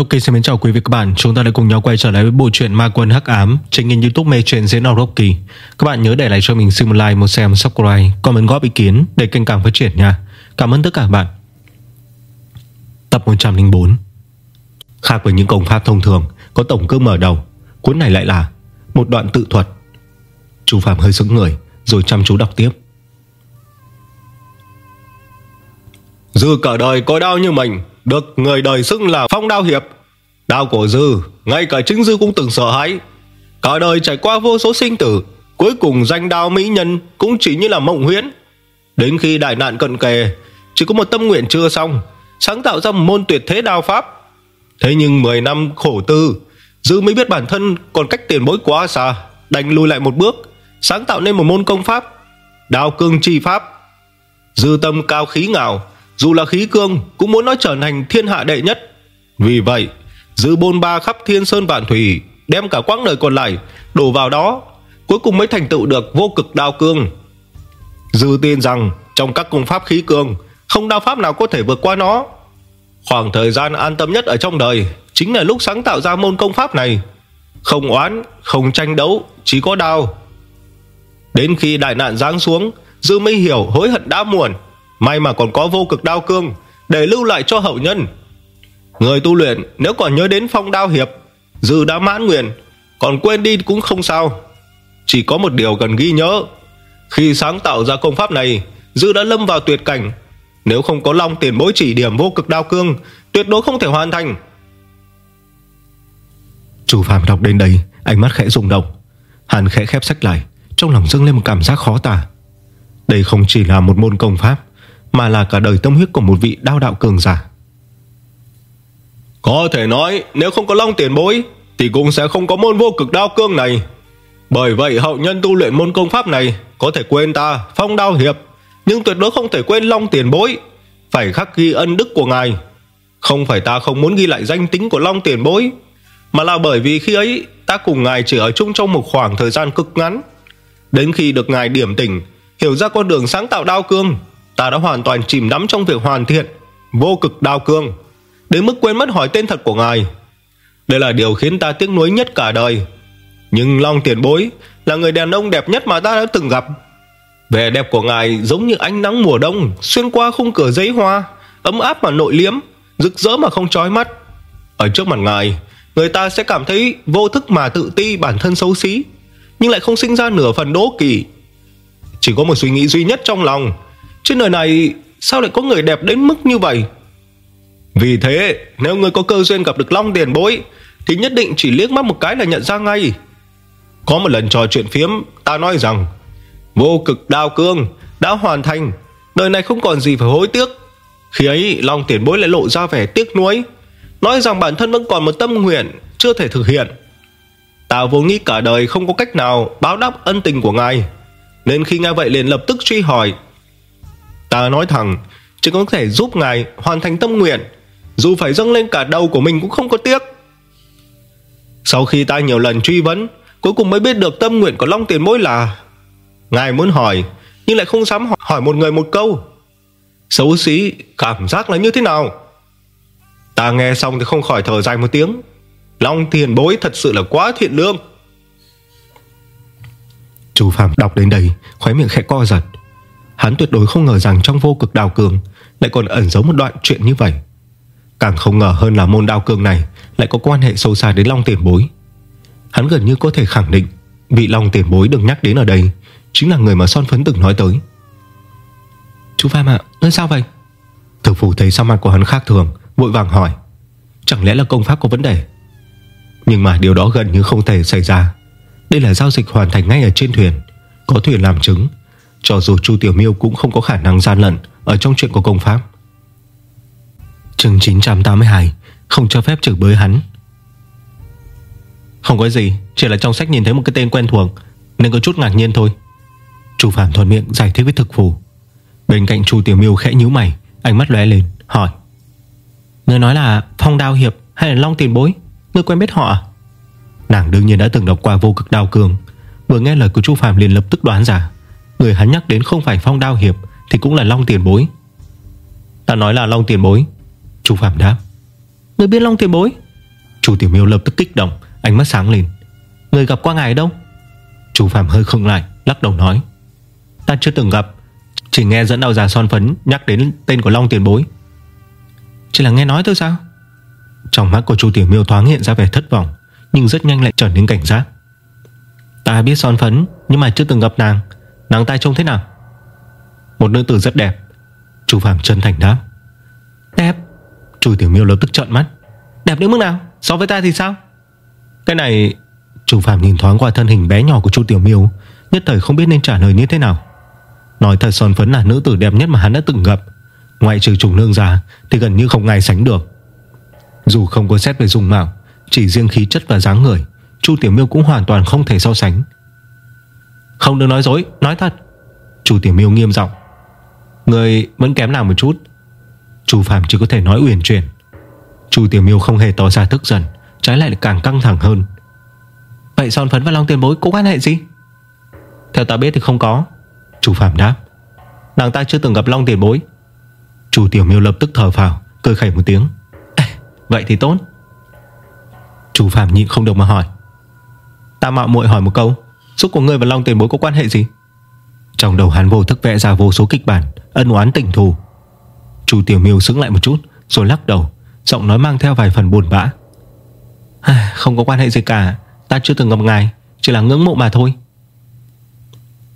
Rocky xin mến chào quý vị các bạn. Chúng ta đã cùng nhau quay trở lại với bộ truyện Ma Quân Hắc Ám Trên kênh youtube mê truyện diễn đạo Rocky. Các bạn nhớ để lại cho mình xin một like, một share, một subscribe Comment góp ý kiến để kênh càng phát triển nha. Cảm ơn tất cả các bạn. Tập 104 Khác với những công pháp thông thường Có tổng cơ mở đầu. Cuốn này lại là một đoạn tự thuật. Chú Phạm hơi sững người Rồi chăm chú đọc tiếp. Dư cả đời có đau như mình được người đời xưng là phong đao hiệp, Đao của Dư, Ngay cả chính Dư cũng từng sợ hãi. Cả đời trải qua vô số sinh tử, Cuối cùng danh đao mỹ nhân Cũng chỉ như là mộng huyễn. Đến khi đại nạn cận kề, Chỉ có một tâm nguyện chưa xong, Sáng tạo ra một môn tuyệt thế đao pháp. Thế nhưng 10 năm khổ tư, Dư mới biết bản thân còn cách tiền bối quá xa, Đành lùi lại một bước, Sáng tạo nên một môn công pháp, Đao cương chi pháp. Dư tâm cao khí ngạo dù là khí cương Cũng muốn nó trở thành thiên hạ đệ nhất. Vì vậy Giữ bôn ba khắp thiên sơn vạn thủy Đem cả quãng đời còn lại Đổ vào đó Cuối cùng mới thành tựu được vô cực đao cương. Dư tin rằng Trong các công pháp khí cương Không đao pháp nào có thể vượt qua nó. Khoảng thời gian an tâm nhất ở trong đời Chính là lúc sáng tạo ra môn công pháp này. Không oán, không tranh đấu Chỉ có đao. Đến khi đại nạn giáng xuống Dư mới hiểu hối hận đã muộn. May mà còn có vô cực đao cương Để lưu lại cho hậu nhân. Người tu luyện nếu còn nhớ đến phong đao hiệp, Dư đã mãn nguyện, Còn quên đi cũng không sao. Chỉ có một điều cần ghi nhớ, Khi sáng tạo ra công pháp này, Dư đã lâm vào tuyệt cảnh. Nếu không có long tiền bối chỉ điểm vô cực đao cương, Tuyệt đối không thể hoàn thành. Chủ phàm đọc đến đây, Ánh mắt khẽ rung động. Hắn khẽ khép sách lại, Trong lòng dâng lên một cảm giác khó tả. Đây không chỉ là một môn công pháp mà là cả đời tâm huyết của một vị đao đạo cường giả. Có thể nói, Nếu không có long tiền bối, Thì cũng sẽ không có môn vô cực đao cương này. Bởi vậy, hậu nhân tu luyện môn công pháp này Có thể quên ta, phong đao hiệp, Nhưng tuyệt đối không thể quên long tiền bối. Phải khắc ghi ân đức của ngài. Không phải ta không muốn ghi lại danh tính của long tiền bối, Mà là bởi vì khi ấy, Ta cùng ngài chỉ ở chung trong một khoảng thời gian cực ngắn. Đến khi được ngài điểm tỉnh, Hiểu ra con đường sáng tạo đao cương Ta đã hoàn toàn chìm đắm trong việc hoàn thiện, Vô cực đao cương, Đến mức quên mất hỏi tên thật của ngài. Đây là điều khiến ta tiếc nuối nhất cả đời. Nhưng Long tiền bối Là người đàn ông đẹp nhất mà ta đã từng gặp. Vẻ đẹp của ngài giống như ánh nắng mùa đông, Xuyên qua khung cửa giấy hoa, Ấm áp mà nội liếm, Rực rỡ mà không chói mắt. Ở trước mặt ngài, Người ta sẽ cảm thấy vô thức mà tự ti bản thân xấu xí, Nhưng lại không sinh ra nửa phần đố kỵ. Chỉ có một suy nghĩ duy nhất trong lòng trên đời này, sao lại có người đẹp đến mức như vậy? Vì thế, Nếu người có cơ duyên gặp được Long tiền bối, Thì nhất định chỉ liếc mắt một cái là nhận ra ngay. Có một lần trò chuyện phiếm, Ta nói rằng, Vô cực đao cương đã hoàn thành, Đời này không còn gì phải hối tiếc. Khi ấy, Long tiền bối lại lộ ra vẻ tiếc nuối, Nói rằng bản thân vẫn còn một tâm nguyện Chưa thể thực hiện. Ta vốn nghĩ cả đời không có cách nào Báo đáp ân tình của ngài, Nên khi nghe vậy liền lập tức truy hỏi Ta nói thẳng Chỉ có thể giúp ngài hoàn thành tâm nguyện, Dù phải dâng lên cả đầu của mình cũng không có tiếc. Sau khi ta nhiều lần truy vấn, Cuối cùng mới biết được tâm nguyện của Long Tiền Bối là, Ngài muốn hỏi, Nhưng lại không dám hỏi một người một câu. Xấu xí, Cảm giác là như thế nào? Ta nghe xong thì không khỏi thở dài một tiếng. Long Tiền Bối thật sự là quá thiện lương. Chú Phạm đọc đến đây, Khóe miệng khẽ co giật. Hắn tuyệt đối không ngờ rằng trong vô cực đào cường Lại còn ẩn giấu một đoạn chuyện như vậy. Càng không ngờ hơn là môn đao cường này Lại có quan hệ sâu xa đến Long Tiền Bối. Hắn gần như có thể khẳng định Vị Long Tiền Bối được nhắc đến ở đây Chính là người mà Son Phấn từng nói tới. Chú Pham ạ à, sao vậy? Thực phủ thấy sao mặt của hắn khác thường Vội vàng hỏi. Chẳng lẽ là công pháp có vấn đề? Nhưng mà điều đó gần như không thể xảy ra. Đây là giao dịch hoàn thành ngay ở trên thuyền Có thuyền làm chứng cho dù Chu Tiểu Miêu cũng không có khả năng gian lận Ở trong chuyện của công pháp. Chương 982 Không cho phép chửi bới hắn. Không có gì Chỉ là trong sách nhìn thấy một cái tên quen thuộc Nên có chút ngạc nhiên thôi. Chu Phạm thuận miệng giải thích với thực phù. Bên cạnh Chu Tiểu Miêu khẽ nhíu mày Ánh mắt lóe lên hỏi. Người nói là phong đao hiệp hay là long tiền bối? Người quen biết họ à? Nàng đương nhiên đã từng đọc qua vô cực đao cường. Vừa nghe lời của Chu Phạm liền lập tức đoán ra Người hắn nhắc đến không phải phong đao hiệp Thì cũng là Long tiền bối. Ta nói là Long tiền bối. Chu Phạm đáp. Người biết Long tiền bối? Chu Tiểu Miêu lập tức kích động Ánh mắt sáng lên. Người gặp qua ngài đâu? Chu Phạm hơi khựng lại Lắc đầu nói. Ta chưa từng gặp Chỉ nghe dẫn đầu già son phấn Nhắc đến tên của Long tiền bối. Chỉ là nghe nói thôi sao? Trong mắt của Chu Tiểu Miêu thoáng hiện ra vẻ thất vọng Nhưng rất nhanh lại trở nên cảnh giác. Ta biết son phấn Nhưng mà chưa từng gặp nàng Nàng ta trông thế nào? Một nữ tử rất đẹp. Chu Phạm chân thành đáp. Đẹp. Chu Tiểu Miêu lập tức trợn mắt. Đẹp đến mức nào? So với ta thì sao? Cái này, Chu Phạm nhìn thoáng qua thân hình bé nhỏ của Chu Tiểu Miêu, Nhất thời không biết nên trả lời như thế nào. Nói thật son phấn là nữ tử đẹp nhất mà hắn đã từng gặp. Ngoại trừ trùng nương già Thì gần như không ai sánh được. Dù không có xét về dùng mạo, Chỉ riêng khí chất và dáng người, Chu Tiểu Miêu cũng hoàn toàn không thể so sánh. Không được nói dối, Nói thật. Chu Tiểu Miêu nghiêm giọng. Người vẫn kém nào một chút. Chu Phạm chỉ có thể nói uyển chuyển. Chu Tiểu Miêu không hề tỏ ra tức giận, Trái lại càng căng thẳng hơn. Vậy son phấn và Long tiền bối có quan hệ gì? Theo ta biết thì không có. Chu Phạm đáp. Nàng ta chưa từng gặp Long tiền bối. Chu Tiểu Miêu lập tức thở phào, Cười khẩy một tiếng. Vậy thì tốt. Chu Phạm nhịn không được mà hỏi. Ta mạo muội hỏi một câu. Xúc của ngươi và Long tiền bối có quan hệ gì? Trong đầu hắn vô thức vẽ ra vô số kịch bản, Ân oán tình thù. Chu Tiểu Miêu sững lại một chút, Rồi lắc đầu, Giọng nói mang theo vài phần buồn bã. Không có quan hệ gì cả, Ta chưa từng gặp ngài, Chỉ là ngưỡng mộ mà thôi.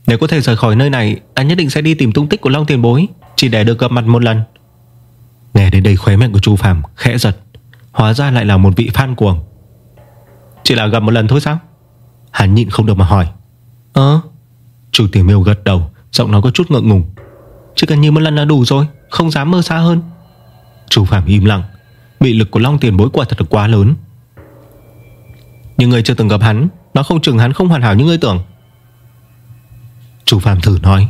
Nếu có thể rời khỏi nơi này, Ta nhất định sẽ đi tìm tung tích của Long tiền bối, Chỉ để được gặp mặt một lần. Nghe đến đây khóe miệng của Chu Phạm khẽ giật, Hóa ra lại là một vị fan cuồng. Chỉ là gặp một lần thôi sao? Hắn nhịn không được mà hỏi. Ờ? Chu Tiểu Miêu gật đầu Giọng nói có chút ngượng ngùng. Chỉ cần nhìn một lần là đủ rồi Không dám mơ xa hơn. Chu Phạm im lặng. Bị lực của Long tiền bối quả thật là quá lớn. Nhưng người chưa từng gặp hắn Nó không chừng hắn không hoàn hảo như người tưởng. Chu Phạm thử nói.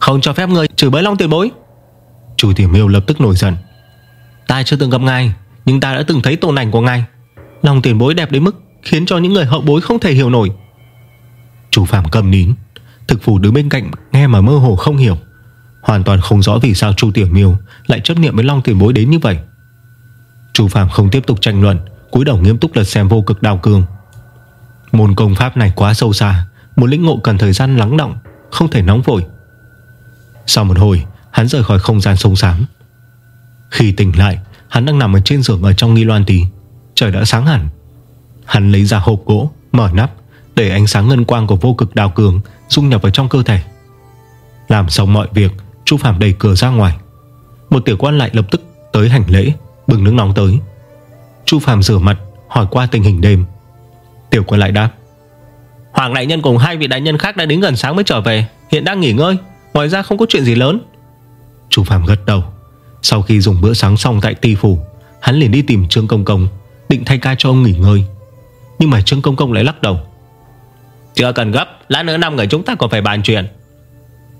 Không cho phép người chửi bới Long tiền bối. Chu Tiểu Miêu lập tức nổi giận. Ta chưa từng gặp ngài Nhưng ta đã từng thấy tổn ảnh của ngài. Long tiền bối đẹp đến mức Khiến cho những người hậu bối không thể hiểu nổi. Chu Phạm cầm nín Thực phủ đứng bên cạnh nghe mà mơ hồ không hiểu. Hoàn toàn không rõ vì sao Chu Tiểu Miêu Lại chấp niệm với Long tiền bối đến như vậy. Chu Phạm không tiếp tục tranh luận cúi đầu nghiêm túc lật xem vô cực đào cương. Môn công pháp này quá sâu xa muốn lĩnh ngộ cần thời gian lắng động Không thể nóng vội. Sau một hồi hắn rời khỏi không gian sông sám. Khi tỉnh lại Hắn đang nằm ở trên giường ở trong nghi loan tí, Trời đã sáng hẳn. Hắn lấy ra hộp gỗ Mở nắp Để ánh sáng ngân quang của vô cực đào cường Dung nhập vào trong cơ thể. Làm xong mọi việc Chu Phạm đẩy cửa ra ngoài. Một tiểu quan lại lập tức tới hành lễ Bừng nước nóng tới. Chu Phạm rửa mặt hỏi qua tình hình đêm. Tiểu quan lại đáp Hoàng đại nhân cùng hai vị đại nhân khác đã đến gần sáng mới trở về Hiện đang nghỉ ngơi Ngoài ra không có chuyện gì lớn. Chu Phạm gật đầu. Sau khi dùng bữa sáng xong tại ti phủ Hắn liền đi tìm Trương Công Công Định thay ca cho ông nghỉ ngơi nhưng mà Trương Công Công lại lắc đầu. Chưa cần gấp, Lát nữa năm người chúng ta còn phải bàn chuyện.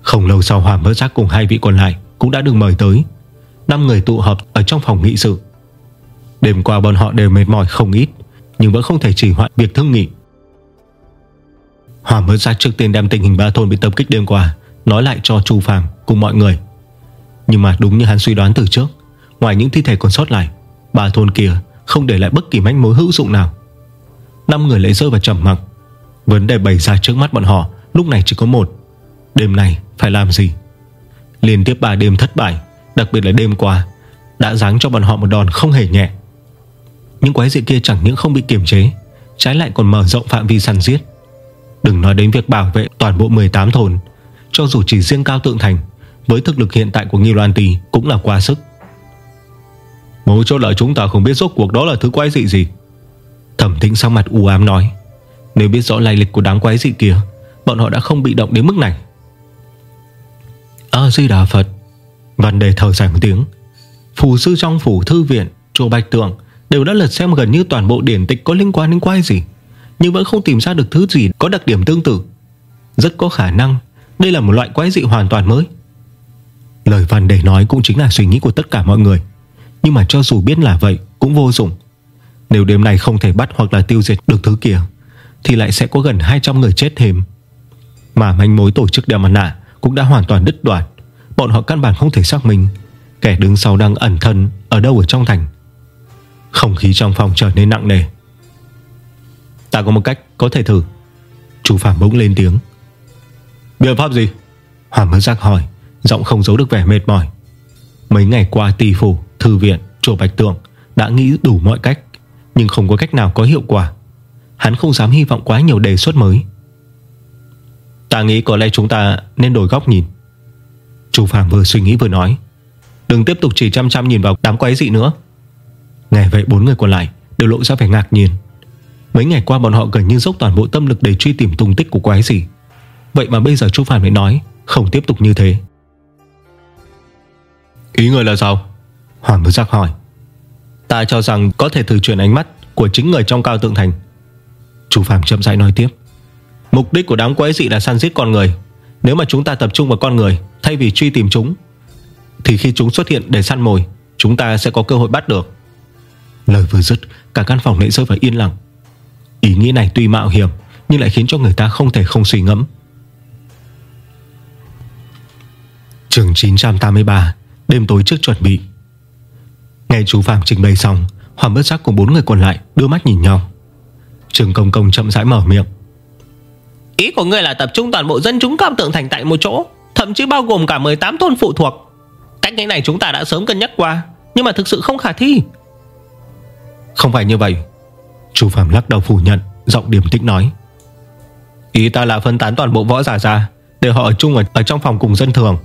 Không lâu sau Hoàng Bớt Giác cùng hai vị còn lại Cũng đã được mời tới. Năm người tụ họp ở trong phòng nghị sự. Đêm qua bọn họ đều mệt mỏi không ít, Nhưng vẫn không thể chỉ hoãn việc thương nghị. Hoàng Bớt Giác trước tiên đem tình hình ba thôn bị tập kích đêm qua Nói lại cho Chu Phàm cùng mọi người. Nhưng mà đúng như hắn suy đoán từ trước, Ngoài những thi thể còn sót lại, Ba thôn kia không để lại bất kỳ manh mối hữu dụng nào. Năm người lại rơi vào trầm mặc. Vấn đề bày ra trước mắt bọn họ, Lúc này chỉ có một. Đêm này phải làm gì? Liên tiếp ba đêm thất bại, Đặc biệt là đêm qua, Đã giáng cho bọn họ một đòn không hề nhẹ. Những quái dị kia chẳng những không bị kiềm chế, Trái lại còn mở rộng phạm vi săn giết. Đừng nói đến việc bảo vệ toàn bộ 18 thôn, Cho dù chỉ riêng cao tượng thành, Với thực lực hiện tại của Nghi Loan Tì Cũng là quá sức. Mấu chốt là chúng ta không biết rốt cuộc đó là thứ quái dị gì. Thẩm tĩnh sang mặt u ám nói, Nếu biết rõ lai lịch của đám quái dị kia, Bọn họ đã không bị động đến mức này. A-di-đà Phật Văn đề thở dài một tiếng, Phù sư trong phủ, thư viện, Chùa Bạch Tượng Đều đã lật xem gần như toàn bộ điển tịch có liên quan đến quái gì Nhưng vẫn không tìm ra được thứ gì Có đặc điểm tương tự. Rất có khả năng Đây là một loại quái dị hoàn toàn mới. Lời văn đề nói cũng chính là suy nghĩ của tất cả mọi người, Nhưng mà cho dù biết là vậy Cũng vô dụng. Nếu đêm nay không thể bắt hoặc là tiêu diệt được thứ kia Thì lại sẽ có gần 200 người chết thêm. Mà manh mối tổ chức đeo mặt nạ Cũng đã hoàn toàn đứt đoạn. Bọn họ căn bản không thể xác minh Kẻ đứng sau đang ẩn thân Ở đâu ở trong thành. Không khí trong phòng trở nên nặng nề. Ta có một cách có thể thử. Chú Phạm bỗng lên tiếng. Biện pháp gì? Hoàng mất giác hỏi Giọng không giấu được vẻ mệt mỏi. Mấy ngày qua tỳ phủ, thư viện, chùa Bạch Tượng Đã nghĩ đủ mọi cách nhưng không có cách nào có hiệu quả. Hắn không dám hy vọng quá nhiều đề xuất mới. Ta nghĩ có lẽ chúng ta nên đổi góc nhìn. Chú Phạm vừa suy nghĩ vừa nói. Đừng tiếp tục chỉ chăm chăm nhìn vào đám quái dị nữa. Nghe vậy bốn người còn lại Đều lộ ra vẻ ngạc nhiên. Mấy ngày qua bọn họ gần như dốc toàn bộ tâm lực Để truy tìm tung tích của quái gì Vậy mà bây giờ chú Phạm lại nói Không tiếp tục như thế. Ý người là sao? Hoàng Mưu Giác hỏi Ta cho rằng có thể thử chuyển ánh mắt Của chính người trong cao tượng thành. Chú Phạm chậm rãi nói tiếp. Mục đích của đám quái dị là săn giết con người. Nếu mà chúng ta tập trung vào con người, Thay vì truy tìm chúng, Thì khi chúng xuất hiện để săn mồi, Chúng ta sẽ có cơ hội bắt được. Lời vừa dứt, Cả căn phòng lại rơi vào yên lặng. Ý nghĩ này tuy mạo hiểm, Nhưng lại khiến cho người ta không thể không suy ngẫm. Trường 983 Đêm tối trước chuẩn bị. Nghe chú Phạm trình bày xong Hoàng bất giác cùng bốn người còn lại đưa mắt nhìn nhau. Trường công công chậm rãi mở miệng. Ý của ngươi là tập trung toàn bộ dân chúng cam tượng thành tại một chỗ Thậm chí bao gồm cả 18 thôn phụ thuộc. Cách nghĩ này chúng ta đã sớm cân nhắc qua Nhưng mà thực sự không khả thi. Không phải như vậy Chú Phạm lắc đầu phủ nhận Giọng điềm tĩnh nói. Ý ta là phân tán toàn bộ võ giả ra Để họ ở chung ở, ở trong phòng cùng dân thường.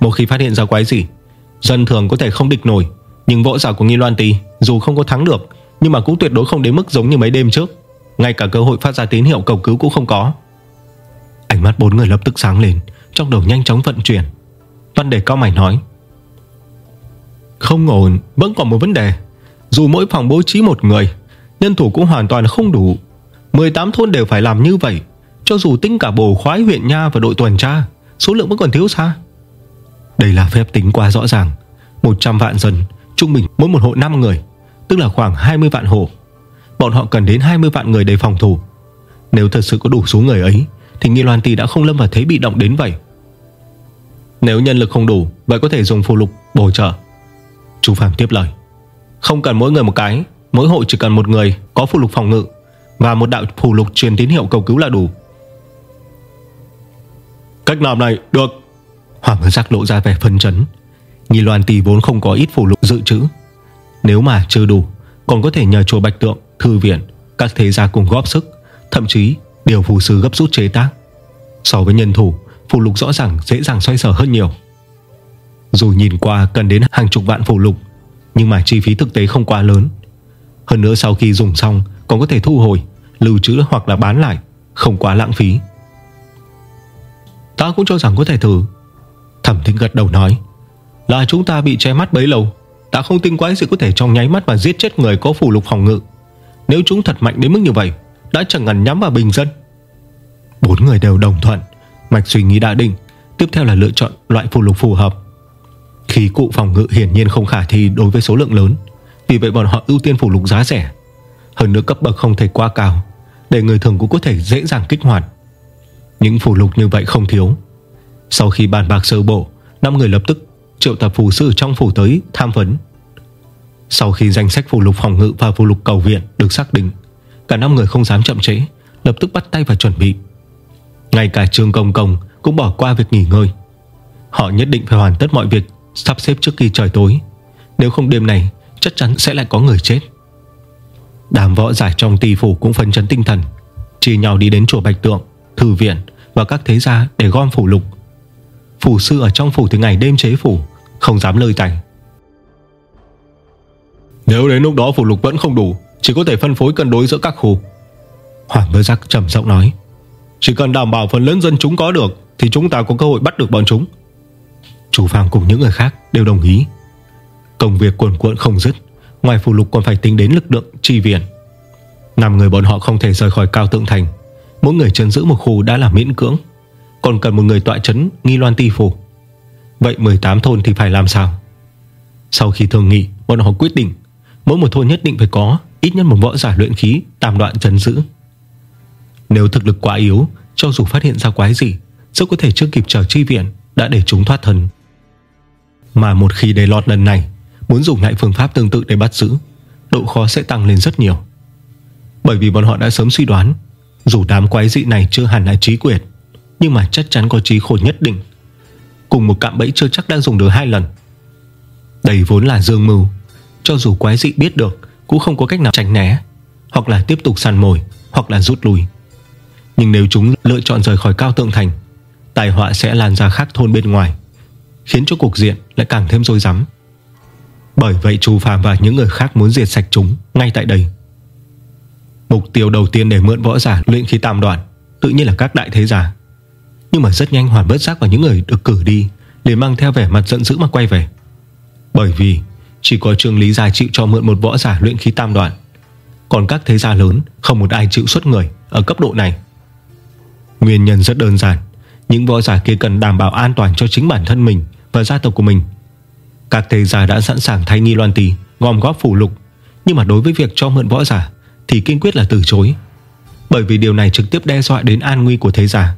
Một khi phát hiện ra quái gì Dân thường có thể không địch nổi nhưng võ giả của Nghi Loan Tì Dù không có thắng được, Nhưng mà cũng tuyệt đối không đến mức giống như mấy đêm trước. Ngay cả cơ hội phát ra tín hiệu cầu cứu cũng không có. Ánh mắt bốn người lập tức sáng lên, Trong đầu nhanh chóng vận chuyển. Văn đề cao mày nói, Không ổn, Vẫn còn một vấn đề. Dù mỗi phòng bố trí một người, Nhân thủ cũng hoàn toàn không đủ. 18 thôn đều phải làm như vậy. Cho dù tính cả bồ khoái huyện nha và đội tuần tra, Số lượng vẫn còn thiếu xa. Đây là phép tính quá rõ ràng. 100 vạn dân Trung bình mỗi một hộ 5 người, Tức là khoảng 20 vạn hộ. Bọn họ cần đến 20 vạn người để phòng thủ. Nếu thật sự có đủ số người ấy, Thì Nghi Loan Tì đã không lâm vào thế bị động đến vậy. Nếu nhân lực không đủ Vậy có thể dùng phù lục bổ trợ. Chú Phạm tiếp lời. Không cần mỗi người một cái, Mỗi hộ chỉ cần một người có phù lục phòng ngự Và một đạo phù lục truyền tín hiệu cầu cứu là đủ. Cách làm này, được. Hoàng Hứa Giác lộ ra vẻ phân chấn. Nhi Loan Tì vốn không có ít phù lục dự trữ. Nếu mà chưa đủ Còn có thể nhờ chùa Bạch Tượng, Thư viện Các thế gia cùng góp sức Thậm chí điều phù sư gấp rút chế tác. So với nhân thủ Phù lục rõ ràng dễ dàng xoay sở hơn nhiều. Dù nhìn qua cần đến hàng chục vạn phù lục Nhưng mà chi phí thực tế không quá lớn. Hơn nữa sau khi dùng xong Còn có thể thu hồi Lưu trữ hoặc là bán lại Không quá lãng phí. Ta cũng cho rằng có thể thử. Thẩm thính gật đầu nói. Là chúng ta bị che mắt bấy lâu. Đã không tin quái sự có thể trong nháy mắt Mà giết chết người có phù lục phòng ngự. Nếu chúng thật mạnh đến mức như vậy, Đã chẳng ngần nhắm vào bình dân. Bốn người đều đồng thuận. Mạch suy nghĩ đã định. Tiếp theo là lựa chọn loại phù lục phù hợp. Khí cụ phòng ngự hiển nhiên không khả thi Đối với số lượng lớn. Vì vậy bọn họ ưu tiên phù lục giá rẻ. Hơn nữa cấp bậc không thể quá cao, Để người thường cũng có thể dễ dàng kích hoạt. Những phù lục như vậy không thiếu. Sau khi bàn bạc sơ bộ, năm người lập tức triệu tập phù sư trong phủ tới tham vấn. Sau khi danh sách phù lục phòng ngự Và phù lục cầu viện được xác định, Cả năm người không dám chậm trễ, Lập tức bắt tay và chuẩn bị. Ngay cả Trương Công Công cũng bỏ qua việc nghỉ ngơi. Họ nhất định phải hoàn tất mọi việc Sắp xếp trước khi trời tối. Nếu không đêm này, chắc chắn sẽ lại có người chết. Đám võ giải trong tỷ phủ cũng phấn chấn tinh thần, Chia nhau đi đến chùa Bạch Tượng, Thư viện và các thế gia để gom phủ lục Phủ sư ở trong phủ từ ngày đêm chế phủ, Không dám lơi tay Nếu đến lúc đó phủ lục vẫn không đủ, Chỉ có thể phân phối cân đối giữa các khu. Hoàng Bơ Giác trầm giọng nói, Chỉ cần đảm bảo phần lớn dân chúng có được, Thì chúng ta có cơ hội bắt được bọn chúng. Chủ Phạm cùng những người khác đều đồng ý. Công việc cuồn cuộn không dứt, Ngoài phủ lục còn phải tính đến lực lượng tri viện. Năm người bọn họ không thể rời khỏi cao tượng thành, Mỗi người chân giữ một khu đã là miễn cưỡng. Còn cần một người tọa chấn nghi loan ti phủ Vậy 18 thôn thì phải làm sao? Sau khi thương nghị Bọn họ quyết định Mỗi một thôn nhất định phải có Ít nhất một võ giả luyện khí Tam đoạn chấn giữ. Nếu thực lực quá yếu Cho dù phát hiện ra quái gì Rất có thể chưa kịp chờ chi viện Đã để chúng thoát thân. Mà một khi để lọt lần này Muốn dùng lại phương pháp tương tự để bắt giữ độ khó sẽ tăng lên rất nhiều. Bởi vì bọn họ đã sớm suy đoán, dù đám quái dị này chưa hẳn là trí quyệt, nhưng mà chắc chắn có trí khôn nhất định. Cùng một cạm bẫy chưa chắc đã dùng được hai lần. Đây vốn là dương mưu, cho dù quái dị biết được cũng không có cách nào tránh né, hoặc là tiếp tục săn mồi, hoặc là rút lui. Nhưng nếu chúng lựa chọn rời khỏi cao tượng thành, tai họa sẽ lan ra khắp thôn bên ngoài, khiến cho cục diện lại càng thêm rối rắm. Bởi vậy Chu Phàm và những người khác muốn diệt sạch chúng ngay tại đây. Mục tiêu đầu tiên để mượn võ giả luyện khí tam đoạn tự nhiên là các đại thế giả. Nhưng mà rất nhanh Hoàn bất giác và những người được cử đi liền mang theo vẻ mặt giận dữ mà quay về. Bởi vì chỉ có Trương Lý Gia chịu cho mượn một võ giả luyện khí tam đoạn. Còn các thế gia lớn không một ai chịu xuất người ở cấp độ này. Nguyên nhân rất đơn giản, những võ giả kia cần đảm bảo an toàn cho chính bản thân mình và gia tộc của mình. Các thế gia đã sẵn sàng thay nghi loan tì Gom góp phủ lục Nhưng mà đối với việc cho mượn võ giả Thì kiên quyết là từ chối Bởi vì điều này trực tiếp đe dọa đến an nguy của thế giả